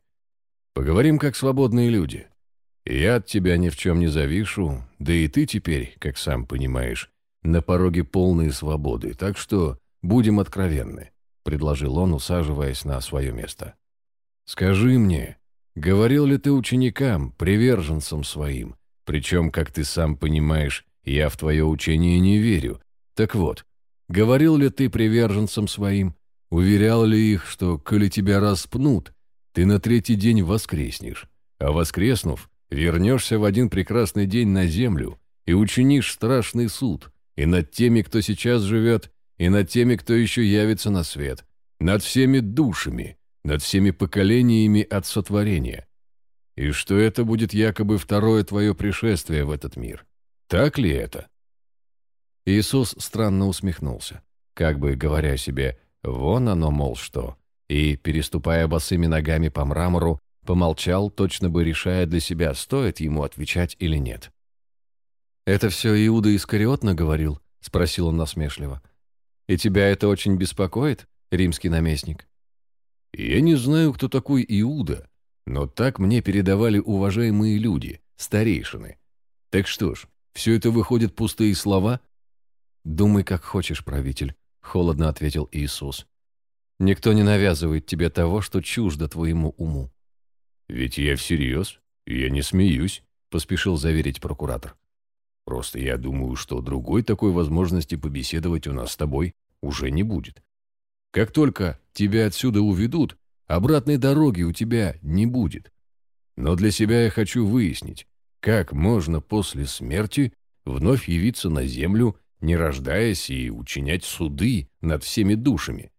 Поговорим как свободные люди. Я от тебя ни в чем не завишу, да и ты теперь, как сам понимаешь, на пороге полной свободы, так что «Будем откровенны», — предложил он, усаживаясь на свое место. «Скажи мне, говорил ли ты ученикам, приверженцам своим, причем, как ты сам понимаешь, я в твое учение не верю. Так вот, говорил ли ты приверженцам своим, уверял ли их, что, коли тебя распнут, ты на третий день воскреснешь, а воскреснув, вернешься в один прекрасный день на землю и учинишь страшный суд, и над теми, кто сейчас живет, и над теми, кто еще явится на свет, над всеми душами, над всеми поколениями от сотворения. И что это будет якобы второе твое пришествие в этот мир. Так ли это? Иисус странно усмехнулся, как бы говоря себе «вон оно, мол, что», и, переступая босыми ногами по мрамору, помолчал, точно бы решая для себя, стоит ему отвечать или нет. «Это все Иуда Искариот наговорил?» — спросил он насмешливо. И тебя это очень беспокоит, римский наместник? Я не знаю, кто такой Иуда, но так мне передавали уважаемые люди, старейшины. Так что ж, все это выходит пустые слова? Думай, как хочешь, правитель, холодно ответил Иисус. Никто не навязывает тебе того, что чуждо твоему уму. Ведь я всерьез, я не смеюсь, поспешил заверить прокуратор. Просто я думаю, что другой такой возможности побеседовать у нас с тобой уже не будет. Как только тебя отсюда уведут, обратной дороги у тебя не будет. Но для себя я хочу выяснить, как можно после смерти вновь явиться на землю, не рождаясь и учинять суды над всеми душами.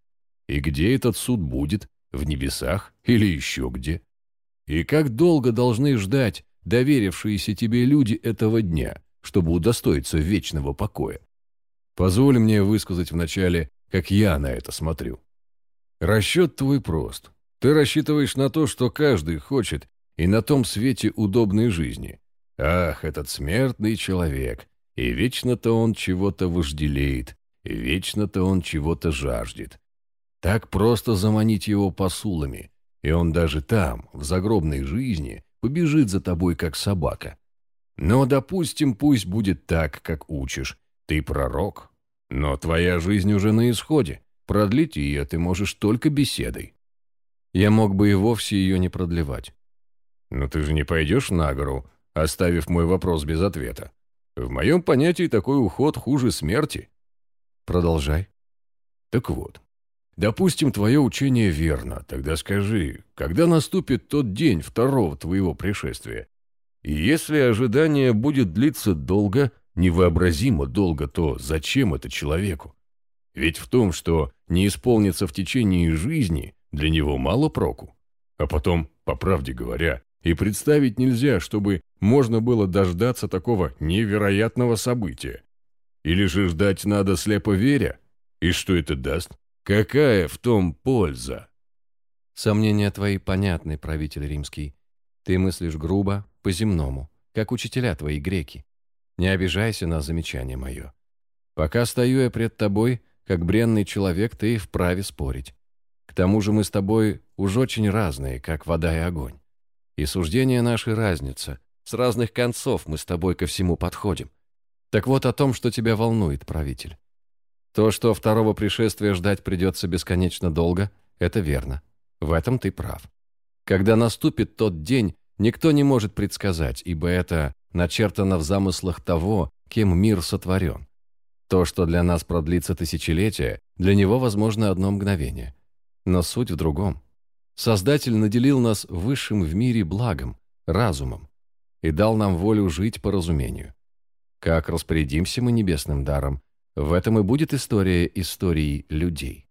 И где этот суд будет, в небесах или еще где? И как долго должны ждать доверившиеся тебе люди этого дня? Чтобы удостоиться вечного покоя. Позволь мне высказать вначале, как я на это смотрю. Расчет твой прост. Ты рассчитываешь на то, что каждый хочет, и на том свете удобной жизни. Ах, этот смертный человек! И вечно-то он чего-то вожделеет, и вечно-то он чего-то жаждет. Так просто заманить его посулами, и он даже там, в загробной жизни, побежит за тобой, как собака. Но, допустим, пусть будет так, как учишь. Ты пророк, но твоя жизнь уже на исходе. Продлить ее ты можешь только беседой. Я мог бы и вовсе ее не продлевать. Но ты же не пойдешь на гору, оставив мой вопрос без ответа. В моем понятии такой уход хуже смерти. Продолжай. Так вот, допустим, твое учение верно. Тогда скажи, когда наступит тот день второго твоего пришествия? И если ожидание будет длиться долго, невообразимо долго, то зачем это человеку? Ведь в том, что не исполнится в течение жизни, для него мало проку. А потом, по правде говоря, и представить нельзя, чтобы можно было дождаться такого невероятного события. Или же ждать надо слепо веря? И что это даст? Какая в том польза? Сомнения твои понятны, правитель римский. Ты мыслишь грубо, по-земному, как учителя твои греки. Не обижайся на замечание мое. Пока стою я пред тобой, как бренный человек, ты вправе спорить. К тому же мы с тобой уж очень разные, как вода и огонь. И суждение нашей разница. С разных концов мы с тобой ко всему подходим. Так вот о том, что тебя волнует, правитель. То, что второго пришествия ждать придется бесконечно долго, это верно. В этом ты прав. Когда наступит тот день, никто не может предсказать, ибо это начертано в замыслах того, кем мир сотворен. То, что для нас продлится тысячелетия, для него возможно одно мгновение. Но суть в другом. Создатель наделил нас высшим в мире благом, разумом, и дал нам волю жить по разумению. Как распорядимся мы небесным даром, в этом и будет история истории людей.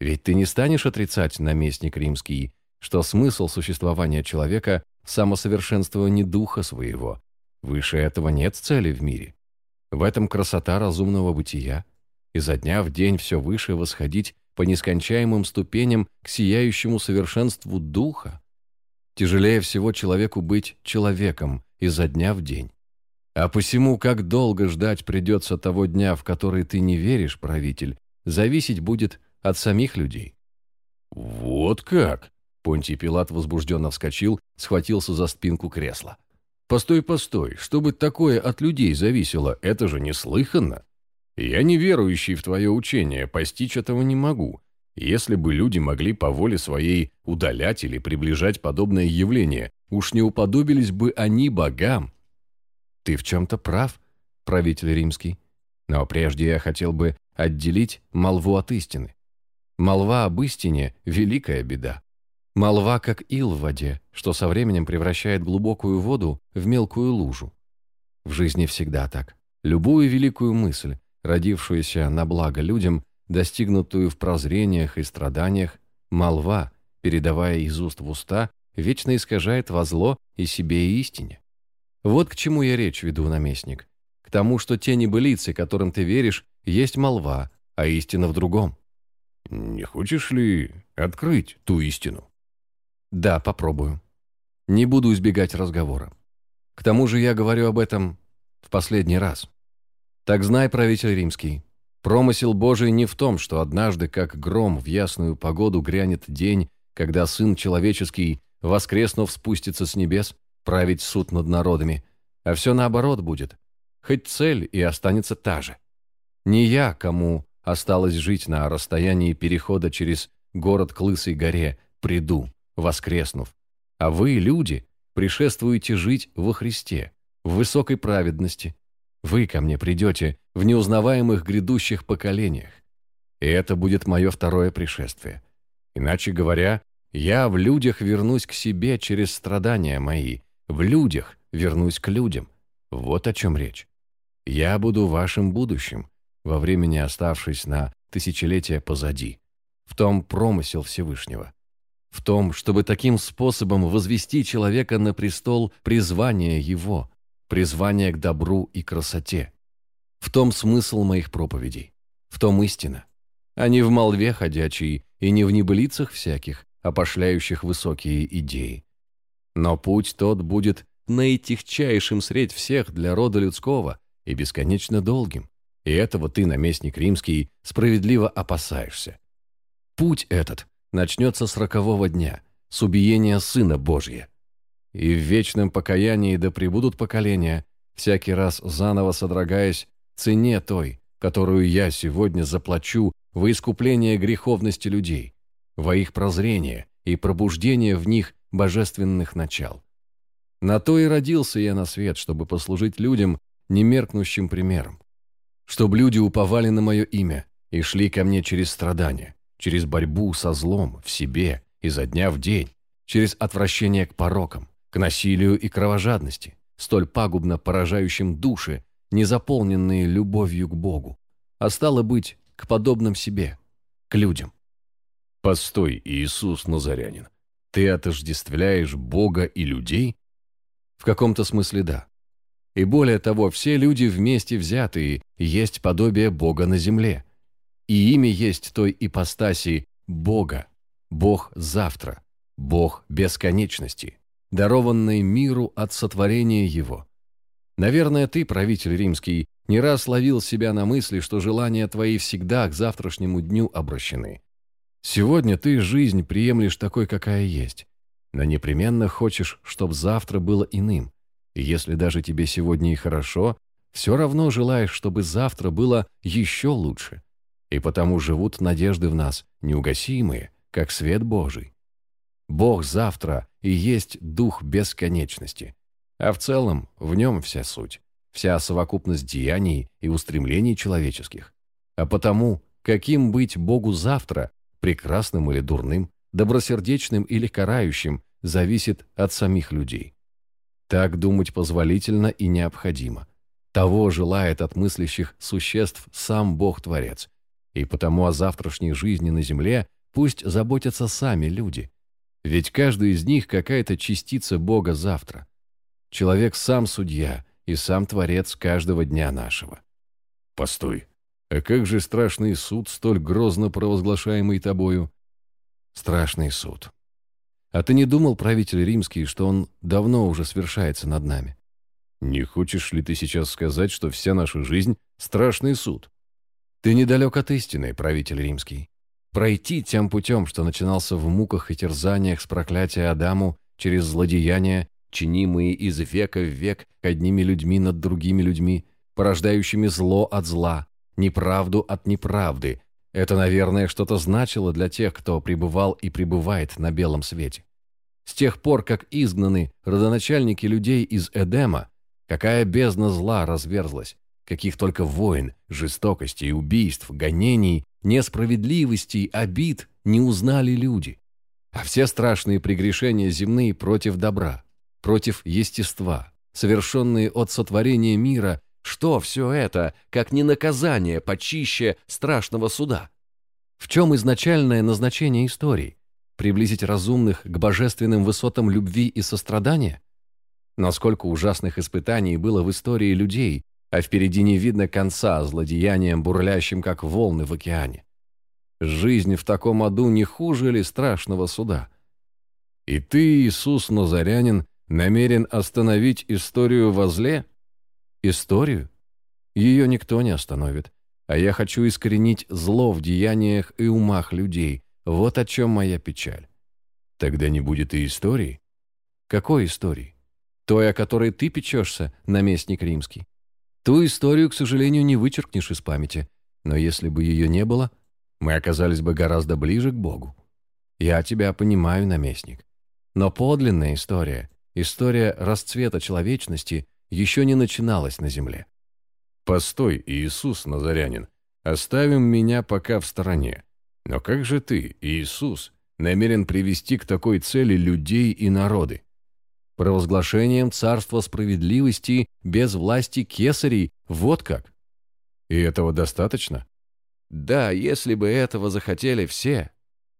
Ведь ты не станешь отрицать, наместник римский, что смысл существования человека – самосовершенствование духа своего. Выше этого нет цели в мире. В этом красота разумного бытия. Изо дня в день все выше восходить по нескончаемым ступеням к сияющему совершенству духа. Тяжелее всего человеку быть человеком изо дня в день. А посему, как долго ждать придется того дня, в который ты не веришь, правитель, зависеть будет от самих людей. «Вот как!» Понтий Пилат возбужденно вскочил, схватился за спинку кресла. «Постой, постой, чтобы такое от людей зависело, это же неслыханно! Я не верующий в твое учение, постичь этого не могу. Если бы люди могли по воле своей удалять или приближать подобное явление, уж не уподобились бы они богам, ты в чем-то прав, правитель римский. Но прежде я хотел бы отделить молву от истины. Молва об истине – великая беда. Молва как ил в воде, что со временем превращает глубокую воду в мелкую лужу. В жизни всегда так. Любую великую мысль, родившуюся на благо людям, достигнутую в прозрениях и страданиях, молва, передавая из уст в уста, вечно искажает во зло и себе и истине. Вот к чему я речь веду, наместник. К тому, что те небылицы, которым ты веришь, есть молва, а истина в другом. Не хочешь ли открыть ту истину? Да, попробую. Не буду избегать разговора. К тому же я говорю об этом в последний раз. Так знай, правитель римский, промысел Божий не в том, что однажды, как гром в ясную погоду грянет день, когда Сын Человеческий, воскреснув, спустится с небес, править суд над народами, а все наоборот будет. Хоть цель и останется та же. Не я, кому осталось жить на расстоянии перехода через город к Лысой горе, приду, воскреснув. А вы, люди, пришествуете жить во Христе, в высокой праведности. Вы ко мне придете в неузнаваемых грядущих поколениях. И это будет мое второе пришествие. Иначе говоря, я в людях вернусь к себе через страдания мои, в людях вернусь к людям. Вот о чем речь. Я буду вашим будущим, во времени оставшись на тысячелетия позади. В том промысел Всевышнего. В том, чтобы таким способом возвести человека на престол призвания его, призвания к добру и красоте. В том смысл моих проповедей. В том истина. А не в молве ходячей и не в небылицах всяких, опошляющих высокие идеи. Но путь тот будет наитихчайшим средь всех для рода людского и бесконечно долгим. И этого ты, наместник римский, справедливо опасаешься. Путь этот начнется с рокового дня, с убиения Сына Божья. И в вечном покаянии да пребудут поколения, всякий раз заново содрогаясь, цене той, которую я сегодня заплачу во искупление греховности людей, во их прозрение и пробуждение в них божественных начал. На то и родился я на свет, чтобы послужить людям немеркнущим примером, чтобы люди уповали на мое имя и шли ко мне через страдания, через борьбу со злом в себе изо дня в день, через отвращение к порокам, к насилию и кровожадности, столь пагубно поражающим души, не заполненные любовью к Богу, а стало быть, к подобным себе, к людям. Постой, Иисус Назарянин, ты отождествляешь Бога и людей? В каком-то смысле да. И более того, все люди вместе взятые есть подобие Бога на земле. И имя есть той ипостаси Бога, Бог завтра, Бог бесконечности, дарованный миру от сотворения Его. Наверное, ты, правитель римский, не раз ловил себя на мысли, что желания твои всегда к завтрашнему дню обращены. Сегодня ты жизнь приемлешь такой, какая есть, но непременно хочешь, чтобы завтра было иным. И если даже тебе сегодня и хорошо, все равно желаешь, чтобы завтра было еще лучше. И потому живут надежды в нас, неугасимые, как свет Божий. Бог завтра и есть дух бесконечности. А в целом в нем вся суть, вся совокупность деяний и устремлений человеческих. А потому, каким быть Богу завтра, прекрасным или дурным, добросердечным или карающим, зависит от самих людей. Так думать позволительно и необходимо. Того желает от мыслящих существ сам Бог-творец. И потому о завтрашней жизни на земле пусть заботятся сами люди. Ведь каждый из них какая-то частица Бога завтра. Человек сам судья и сам творец каждого дня нашего. Постой, а как же страшный суд, столь грозно провозглашаемый тобою? Страшный суд. А ты не думал, правитель римский, что он давно уже свершается над нами? Не хочешь ли ты сейчас сказать, что вся наша жизнь — страшный суд? Ты недалек от истины, правитель римский. Пройти тем путем, что начинался в муках и терзаниях с проклятия Адаму через злодеяния, чинимые из века в век одними людьми над другими людьми, порождающими зло от зла, неправду от неправды, это, наверное, что-то значило для тех, кто пребывал и пребывает на белом свете. С тех пор, как изгнаны родоначальники людей из Эдема, какая бездна зла разверзлась, каких только войн, жестокостей, убийств, гонений, несправедливостей, обид не узнали люди. А все страшные прегрешения земные против добра, против естества, совершенные от сотворения мира, что все это, как не наказание почище страшного суда? В чем изначальное назначение истории? Приблизить разумных к божественным высотам любви и сострадания? Насколько ужасных испытаний было в истории людей, а впереди не видно конца злодеянием, бурлящим, как волны в океане. Жизнь в таком аду не хуже ли страшного суда? И ты, Иисус Назарянин, намерен остановить историю во зле? Историю? Ее никто не остановит. А я хочу искоренить зло в деяниях и умах людей. Вот о чем моя печаль. Тогда не будет и истории? Какой истории? Той, о которой ты печешься, наместник римский. Ту историю, к сожалению, не вычеркнешь из памяти. Но если бы ее не было, мы оказались бы гораздо ближе к Богу. Я тебя понимаю, наместник. Но подлинная история, история расцвета человечности, еще не начиналось на земле. «Постой, Иисус Назарянин, оставим меня пока в стороне. Но как же ты, Иисус, намерен привести к такой цели людей и народы?» Провозглашением царства справедливости без власти кесарей, вот как. И этого достаточно? Да, если бы этого захотели все.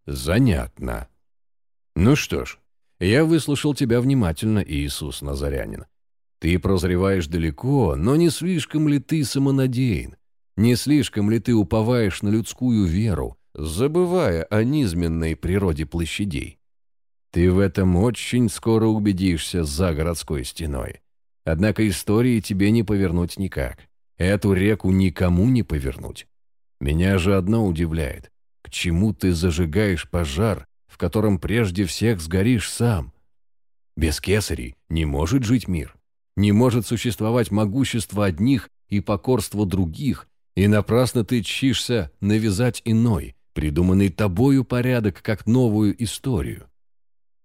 Занятно. Ну что ж, я выслушал тебя внимательно, Иисус Назарянин. Ты прозреваешь далеко, но не слишком ли ты самонадеян? Не слишком ли ты уповаешь на людскую веру, забывая о низменной природе площадей. Ты в этом очень скоро убедишься за городской стеной. Однако истории тебе не повернуть никак. Эту реку никому не повернуть. Меня же одно удивляет. К чему ты зажигаешь пожар, в котором прежде всех сгоришь сам? Без кесарей не может жить мир. Не может существовать могущество одних и покорство других, и напрасно ты чишься навязать иной, придуманный тобою порядок, как новую историю.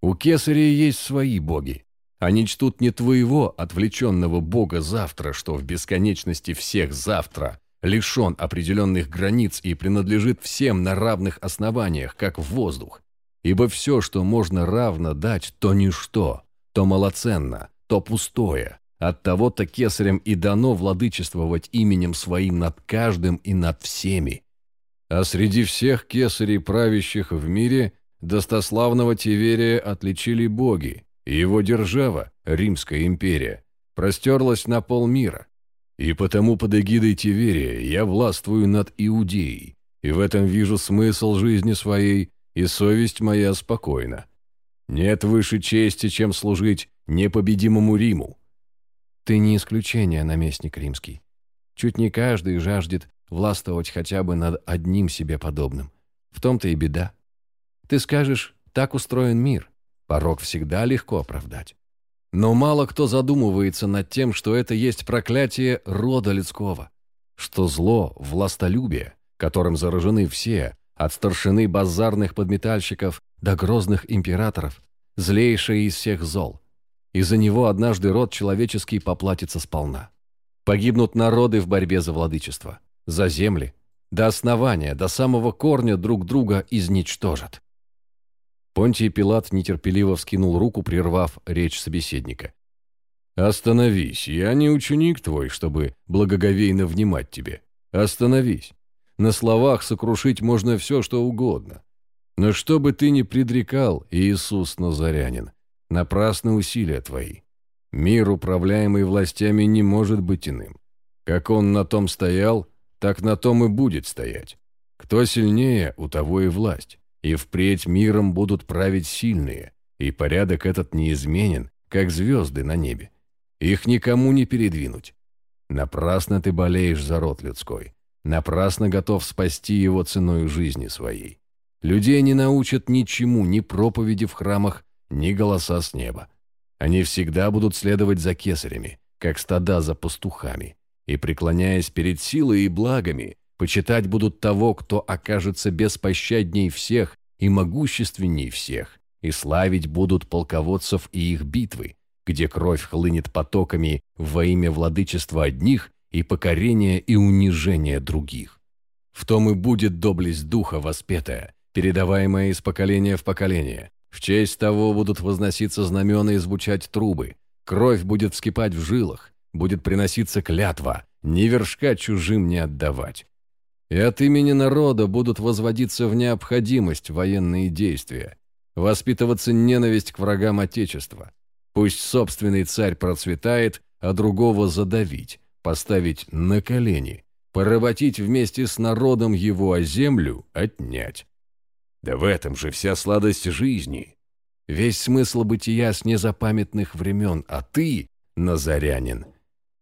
У кесаря есть свои боги. Они чтут не твоего отвлеченного бога завтра, что в бесконечности всех завтра, лишен определенных границ и принадлежит всем на равных основаниях, как воздух. Ибо все, что можно равно дать, то ничто, то малоценно, то пустое. От того-то кесарям и дано владычествовать именем своим над каждым и над всеми. А среди всех кесарей, правящих в мире, достославного Тиверия отличили боги, и его держава, Римская империя, простерлась на полмира. И потому под эгидой Тиверия я властвую над Иудеей, и в этом вижу смысл жизни своей, и совесть моя спокойна. Нет выше чести, чем служить непобедимому Риму. Ты не исключение, наместник римский. Чуть не каждый жаждет властвовать хотя бы над одним себе подобным. В том-то и беда. Ты скажешь, так устроен мир. Порог всегда легко оправдать. Но мало кто задумывается над тем, что это есть проклятие рода людского, что зло – властолюбие, которым заражены все, от старшины базарных подметальщиков до грозных императоров, злейшее из всех зол. Из-за него однажды род человеческий поплатится сполна. Погибнут народы в борьбе за владычество, за земли, до основания, до самого корня друг друга изничтожат. Понтий Пилат нетерпеливо вскинул руку, прервав речь собеседника. «Остановись, я не ученик твой, чтобы благоговейно внимать тебе. Остановись. На словах сокрушить можно все, что угодно. Но что бы ты ни предрекал, Иисус Назарянин, напрасны усилия твои. Мир, управляемый властями, не может быть иным. Как он на том стоял, так на том и будет стоять. Кто сильнее, у того и власть и впредь миром будут править сильные, и порядок этот неизменен, как звезды на небе. Их никому не передвинуть. Напрасно ты болеешь за род людской, напрасно готов спасти его ценой жизни своей. Людей не научат ничему, ни проповеди в храмах, ни голоса с неба. Они всегда будут следовать за кесарями, как стада за пастухами, и, преклоняясь перед силой и благами, Почитать будут того, кто окажется беспощадней всех и могущественней всех, и славить будут полководцев и их битвы, где кровь хлынет потоками во имя владычества одних и покорения и унижения других. В том и будет доблесть духа воспетая, передаваемая из поколения в поколение. В честь того будут возноситься знамена и звучать трубы. Кровь будет вскипать в жилах, будет приноситься клятва, ни вершка чужим не отдавать и от имени народа будут возводиться в необходимость военные действия, воспитываться ненависть к врагам Отечества. Пусть собственный царь процветает, а другого задавить, поставить на колени, поработить вместе с народом его, а землю отнять. Да в этом же вся сладость жизни. Весь смысл бытия с незапамятных времен, а ты, Назарянин,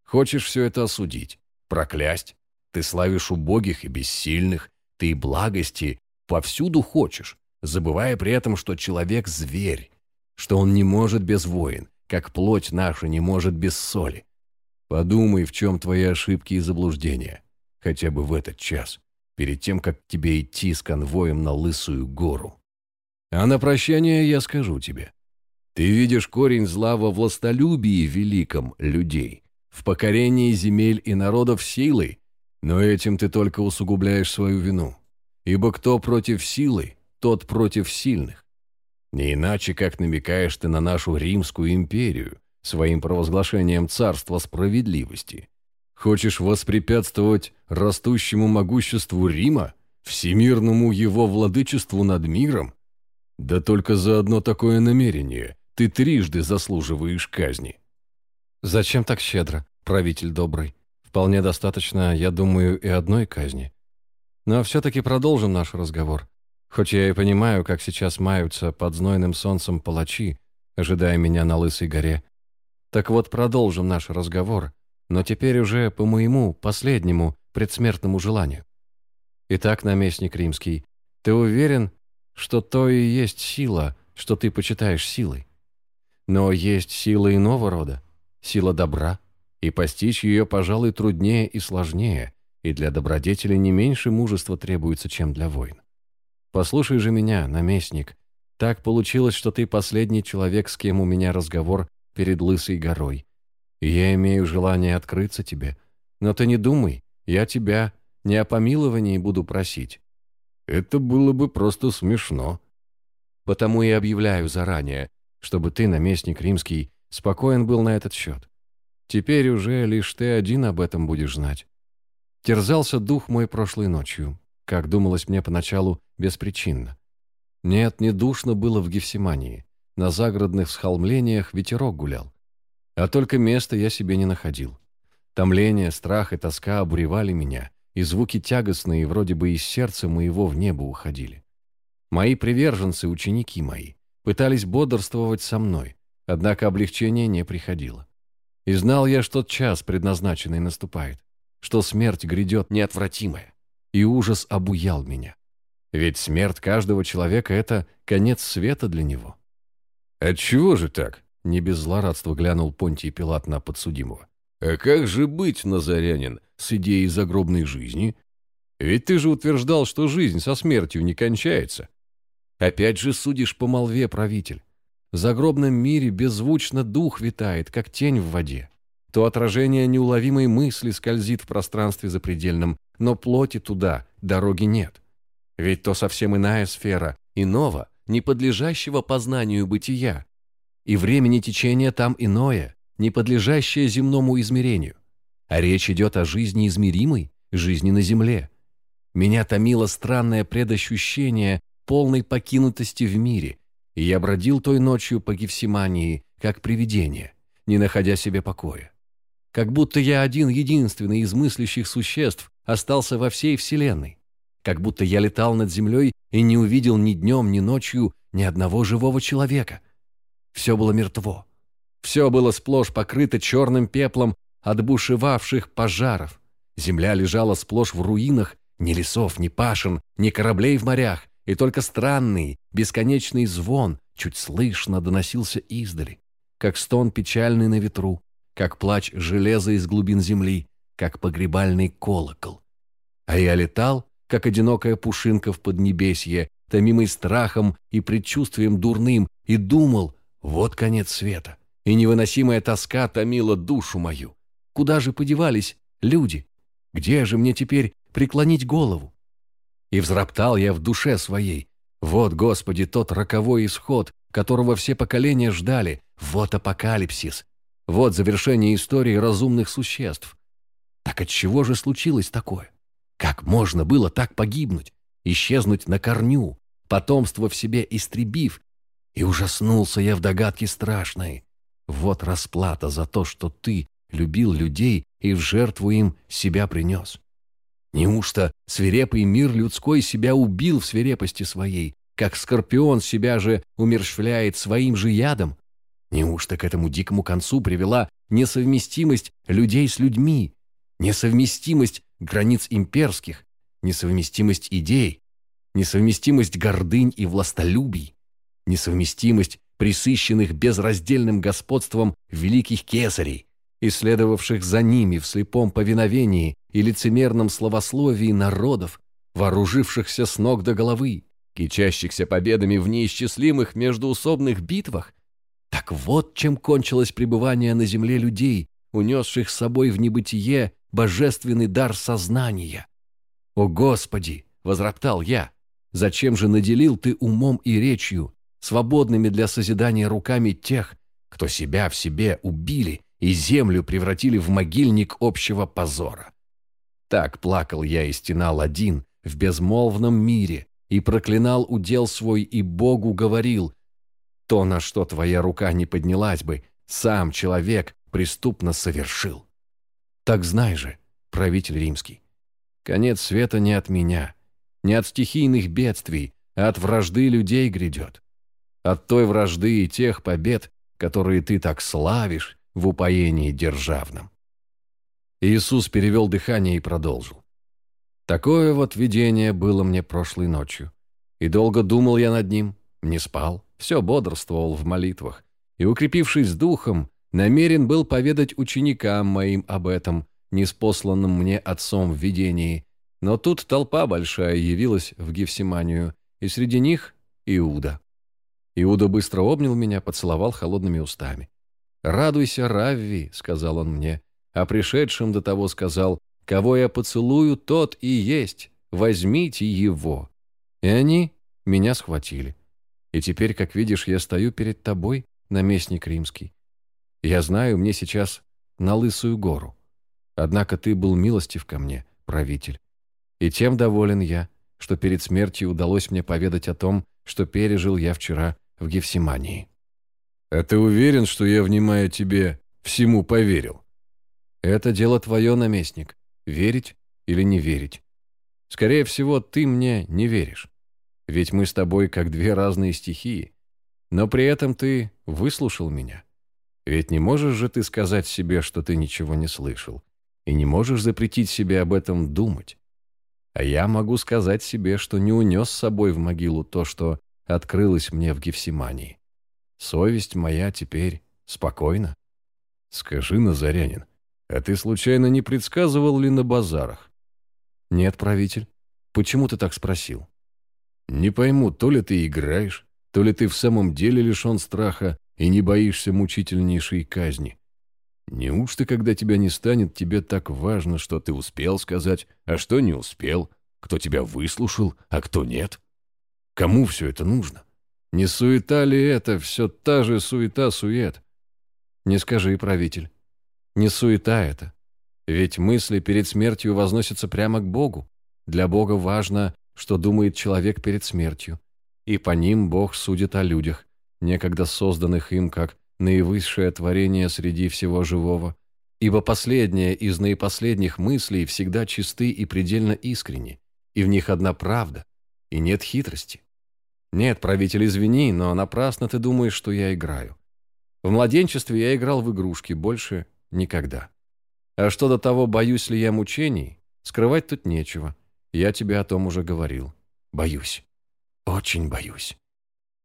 хочешь все это осудить, проклясть, ты славишь убогих и бессильных, ты благости повсюду хочешь, забывая при этом, что человек – зверь, что он не может без воин, как плоть наша не может без соли. Подумай, в чем твои ошибки и заблуждения, хотя бы в этот час, перед тем, как тебе идти с конвоем на Лысую гору. А на прощание я скажу тебе. Ты видишь корень зла во властолюбии великом людей, в покорении земель и народов силой, но этим ты только усугубляешь свою вину. Ибо кто против силы, тот против сильных. Не иначе, как намекаешь ты на нашу Римскую империю своим провозглашением царства справедливости. Хочешь воспрепятствовать растущему могуществу Рима, всемирному его владычеству над миром? Да только за одно такое намерение ты трижды заслуживаешь казни. Зачем так щедро, правитель добрый? Вполне достаточно, я думаю, и одной казни. Но все-таки продолжим наш разговор. Хоть я и понимаю, как сейчас маются под знойным солнцем палачи, ожидая меня на Лысой горе. Так вот, продолжим наш разговор, но теперь уже по моему последнему предсмертному желанию. Итак, наместник римский, ты уверен, что то и есть сила, что ты почитаешь силой? Но есть сила иного рода, сила добра, и постичь ее, пожалуй, труднее и сложнее, и для добродетели не меньше мужества требуется, чем для войн. Послушай же меня, наместник, так получилось, что ты последний человек, с кем у меня разговор перед Лысой горой. Я имею желание открыться тебе. Но ты не думай, я тебя не о помиловании буду просить. Это было бы просто смешно. Потому и объявляю заранее, чтобы ты, наместник римский, спокоен был на этот счет. Теперь уже лишь ты один об этом будешь знать. Терзался дух мой прошлой ночью, как думалось мне поначалу, беспричинно. Нет, не душно было в Гефсимании. На загородных схолмлениях ветерок гулял. А только места я себе не находил. Томление, страх и тоска обуревали меня, и звуки тягостные вроде бы из сердца моего в небо уходили. Мои приверженцы, ученики мои, пытались бодрствовать со мной, однако облегчение не приходило. И знал я, что час предназначенный наступает что смерть грядет неотвратимая, и ужас обуял меня. Ведь смерть каждого человека — это конец света для него. «Отчего же так?» — не без злорадства глянул Понтий Пилат на подсудимого. «А как же быть, Назарянин, с идеей загробной жизни? Ведь ты же утверждал, что жизнь со смертью не кончается». «Опять же судишь по молве, правитель. В загробном мире беззвучно дух витает, как тень в воде то отражение неуловимой мысли скользит в пространстве запредельном, но плоти туда дороги нет. Ведь то совсем иная сфера, иного, не подлежащего познанию бытия. И времени течения там иное, не подлежащее земному измерению. А речь идет о жизни измеримой, жизни на земле. Меня томило странное предощущение полной покинутости в мире, и я бродил той ночью по Гефсимании, как привидение, не находя себе покоя как будто я один единственный из мыслящих существ остался во всей Вселенной, как будто я летал над землей и не увидел ни днем, ни ночью ни одного живого человека. Все было мертво. Все было сплошь покрыто черным пеплом от бушевавших пожаров. Земля лежала сплошь в руинах, ни лесов, ни пашин, ни кораблей в морях, и только странный, бесконечный звон чуть слышно доносился издали, как стон печальный на ветру, как плач железа из глубин земли, как погребальный колокол. А я летал, как одинокая пушинка в поднебесье, томимый страхом и предчувствием дурным, и думал, вот конец света. И невыносимая тоска томила душу мою. Куда же подевались люди? Где же мне теперь преклонить голову? И взроптал я в душе своей. Вот, Господи, тот роковой исход, которого все поколения ждали. Вот апокалипсис. Вот завершение истории разумных существ. Так от чего же случилось такое? Как можно было так погибнуть, исчезнуть на корню, потомство в себе истребив? И ужаснулся я в догадке страшной. Вот расплата за то, что ты любил людей и в жертву им себя принес. Неужто свирепый мир людской себя убил в свирепости своей, как скорпион себя же умерщвляет своим же ядом? Неужто к этому дикому концу привела несовместимость людей с людьми, несовместимость границ имперских, несовместимость идей, несовместимость гордынь и властолюбий, несовместимость присыщенных безраздельным господством великих кесарей, исследовавших за ними в слепом повиновении и лицемерном словословии народов, вооружившихся с ног до головы, кичащихся победами в неисчислимых междуусобных битвах, так вот чем кончилось пребывание на земле людей, унесших с собой в небытие божественный дар сознания. «О Господи!» — возроптал я. «Зачем же наделил Ты умом и речью, свободными для созидания руками тех, кто себя в себе убили и землю превратили в могильник общего позора?» Так плакал я и стенал один в безмолвном мире и проклинал удел свой и Богу говорил, то, на что твоя рука не поднялась бы, сам человек преступно совершил. Так знай же, правитель римский, конец света не от меня, не от стихийных бедствий, а от вражды людей грядет. От той вражды и тех побед, которые ты так славишь в упоении державном. Иисус перевел дыхание и продолжил. Такое вот видение было мне прошлой ночью. И долго думал я над ним, не спал, все бодрствовал в молитвах. И, укрепившись духом, намерен был поведать ученикам моим об этом, неспосланном мне отцом в видении. Но тут толпа большая явилась в Гефсиманию, и среди них Иуда. Иуда быстро обнял меня, поцеловал холодными устами. «Радуйся, Равви», — сказал он мне, а пришедшим до того сказал, «Кого я поцелую, тот и есть, возьмите его». И они меня схватили. И теперь, как видишь, я стою перед тобой, наместник римский. Я знаю, мне сейчас на Лысую гору. Однако ты был милостив ко мне, правитель. И тем доволен я, что перед смертью удалось мне поведать о том, что пережил я вчера в Гефсимании. «А ты уверен, что я, внимая тебе, всему поверил?» «Это дело твое, наместник. Верить или не верить. Скорее всего, ты мне не веришь. Ведь мы с тобой как две разные стихии. Но при этом ты выслушал меня. Ведь не можешь же ты сказать себе, что ты ничего не слышал. И не можешь запретить себе об этом думать. А я могу сказать себе, что не унес с собой в могилу то, что открылось мне в Гефсимании. Совесть моя теперь спокойна. Скажи, Назарянин, а ты случайно не предсказывал ли на базарах? Нет, правитель. Почему ты так спросил? Не пойму, то ли ты играешь, то ли ты в самом деле лишен страха и не боишься мучительнейшей казни. Неужто, когда тебя не станет, тебе так важно, что ты успел сказать, а что не успел, кто тебя выслушал, а кто нет? Кому все это нужно? Не суета ли это, все та же суета-сует? Не скажи, правитель. Не суета это. Ведь мысли перед смертью возносятся прямо к Богу. Для Бога важно, что думает человек перед смертью. И по ним Бог судит о людях, некогда созданных им как наивысшее творение среди всего живого. Ибо последнее из наипоследних мыслей всегда чисты и предельно искренни, и в них одна правда, и нет хитрости. Нет, правитель, извини, но напрасно ты думаешь, что я играю. В младенчестве я играл в игрушки, больше никогда. А что до того, боюсь ли я мучений, скрывать тут нечего. Я тебе о том уже говорил. Боюсь. Очень боюсь.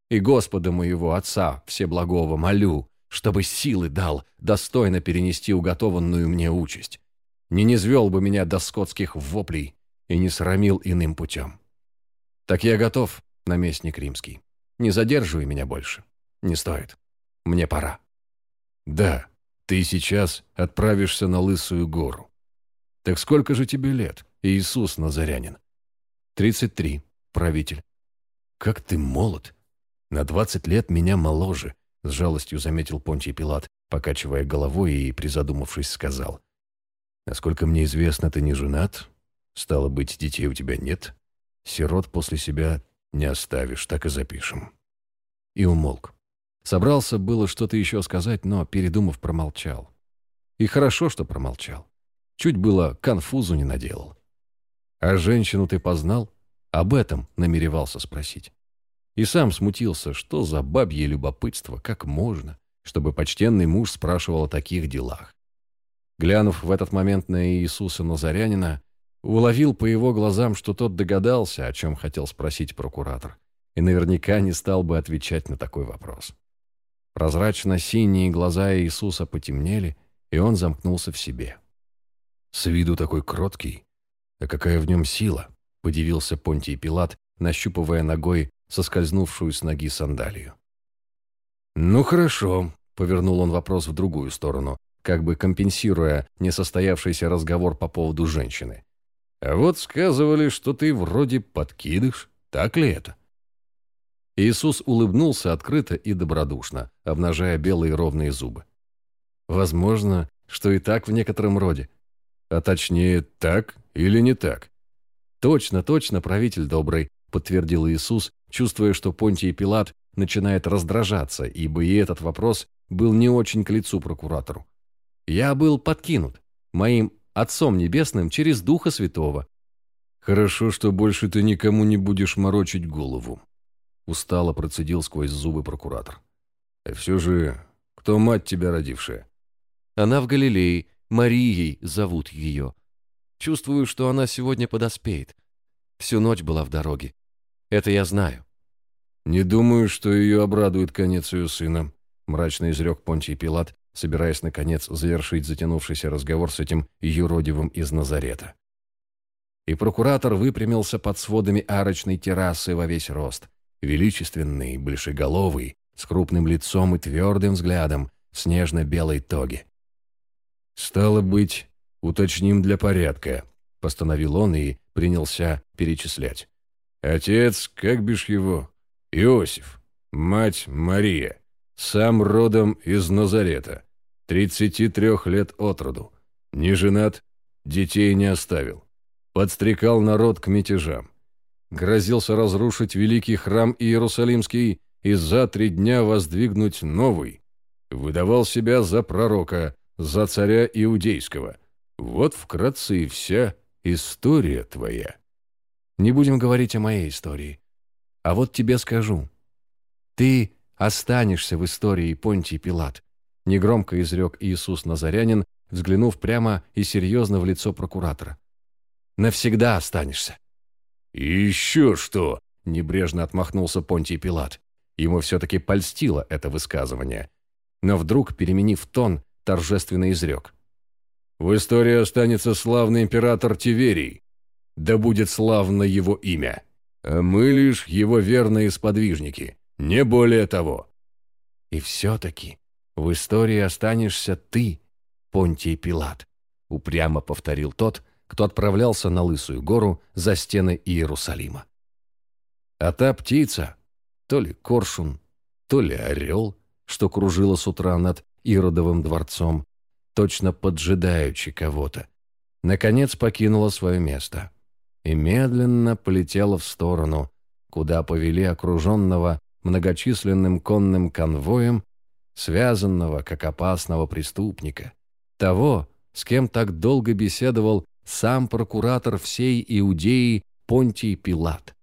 И Господа моего Отца Всеблагого молю, чтобы силы дал достойно перенести уготованную мне участь. Не низвел бы меня до скотских воплей и не срамил иным путем. Так я готов, наместник римский. Не задерживай меня больше. Не стоит. Мне пора. Да, ты сейчас отправишься на Лысую гору. Так сколько же тебе лет, Иисус Назарянин? Тридцать три, правитель. Как ты молод. На двадцать лет меня моложе, с жалостью заметил Понтий Пилат, покачивая головой и, призадумавшись, сказал. Насколько мне известно, ты не женат. Стало быть, детей у тебя нет. Сирот после себя не оставишь, так и запишем. И умолк. Собрался было что-то еще сказать, но, передумав, промолчал. И хорошо, что промолчал. Чуть было конфузу не наделал. «А женщину ты познал?» Об этом намеревался спросить. И сам смутился, что за бабье любопытство, как можно, чтобы почтенный муж спрашивал о таких делах. Глянув в этот момент на Иисуса Назарянина, уловил по его глазам, что тот догадался, о чем хотел спросить прокуратор, и наверняка не стал бы отвечать на такой вопрос. Прозрачно-синие глаза Иисуса потемнели, и он замкнулся в себе. «С виду такой кроткий. А какая в нем сила?» — подивился Понтий Пилат, нащупывая ногой соскользнувшую с ноги сандалию. «Ну хорошо», — повернул он вопрос в другую сторону, как бы компенсируя несостоявшийся разговор по поводу женщины. «А вот сказывали, что ты вроде подкидыш, так ли это?» Иисус улыбнулся открыто и добродушно, обнажая белые ровные зубы. «Возможно, что и так в некотором роде. А точнее, так или не так?» «Точно, точно, правитель добрый», — подтвердил Иисус, чувствуя, что Понтий Пилат начинает раздражаться, ибо и этот вопрос был не очень к лицу прокуратору. «Я был подкинут моим Отцом Небесным через Духа Святого. Хорошо, что больше ты никому не будешь морочить голову. Устало процедил сквозь зубы прокуратор. А все же, кто мать тебя родившая? Она в Галилее, Марией зовут ее. Чувствую, что она сегодня подоспеет. Всю ночь была в дороге. Это я знаю. Не думаю, что ее обрадует конец ее сына, мрачно изрек Понтий Пилат, собираясь, наконец, завершить затянувшийся разговор с этим юродивым из Назарета. И прокуратор выпрямился под сводами арочной террасы во весь рост, величественный, большеголовый, с крупным лицом и твердым взглядом, в снежно-белой тоге. «Стало быть, уточним для порядка», — постановил он и принялся перечислять. «Отец, как бишь его? Иосиф. Мать Мария. Сам родом из Назарета. 33 лет от роду. Не женат, детей не оставил. Подстрекал народ к мятежам. Грозился разрушить великий храм Иерусалимский и за три дня воздвигнуть новый. Выдавал себя за пророка, за царя Иудейского. Вот вкратце и вся история твоя. Не будем говорить о моей истории. А вот тебе скажу. Ты останешься в истории Понтий Пилат, негромко изрек Иисус Назарянин, взглянув прямо и серьезно в лицо прокуратора. Навсегда останешься. «И еще что?» – небрежно отмахнулся Понтий Пилат. Ему все-таки польстило это высказывание. Но вдруг, переменив тон, торжественно изрек. «В истории останется славный император Тиверий. Да будет славно его имя. А мы лишь его верные сподвижники, не более того». «И все-таки в истории останешься ты, Понтий Пилат», упрямо повторил тот, кто отправлялся на Лысую гору за стены Иерусалима. А та птица, то ли коршун, то ли орел, что кружила с утра над Иродовым дворцом, точно поджидаючи кого-то, наконец покинула свое место и медленно полетела в сторону, куда повели окруженного многочисленным конным конвоем, связанного как опасного преступника, того, с кем так долго беседовал сам прокуратор всей Иудеи Понтий Пилат.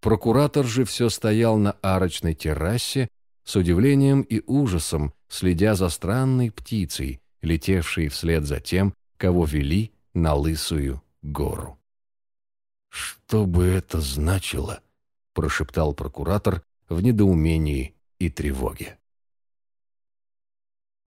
Прокуратор же все стоял на арочной террасе, с удивлением и ужасом, следя за странной птицей, летевшей вслед за тем, кого вели на Лысую гору. «Что бы это значило?» – прошептал прокуратор в недоумении и тревоге.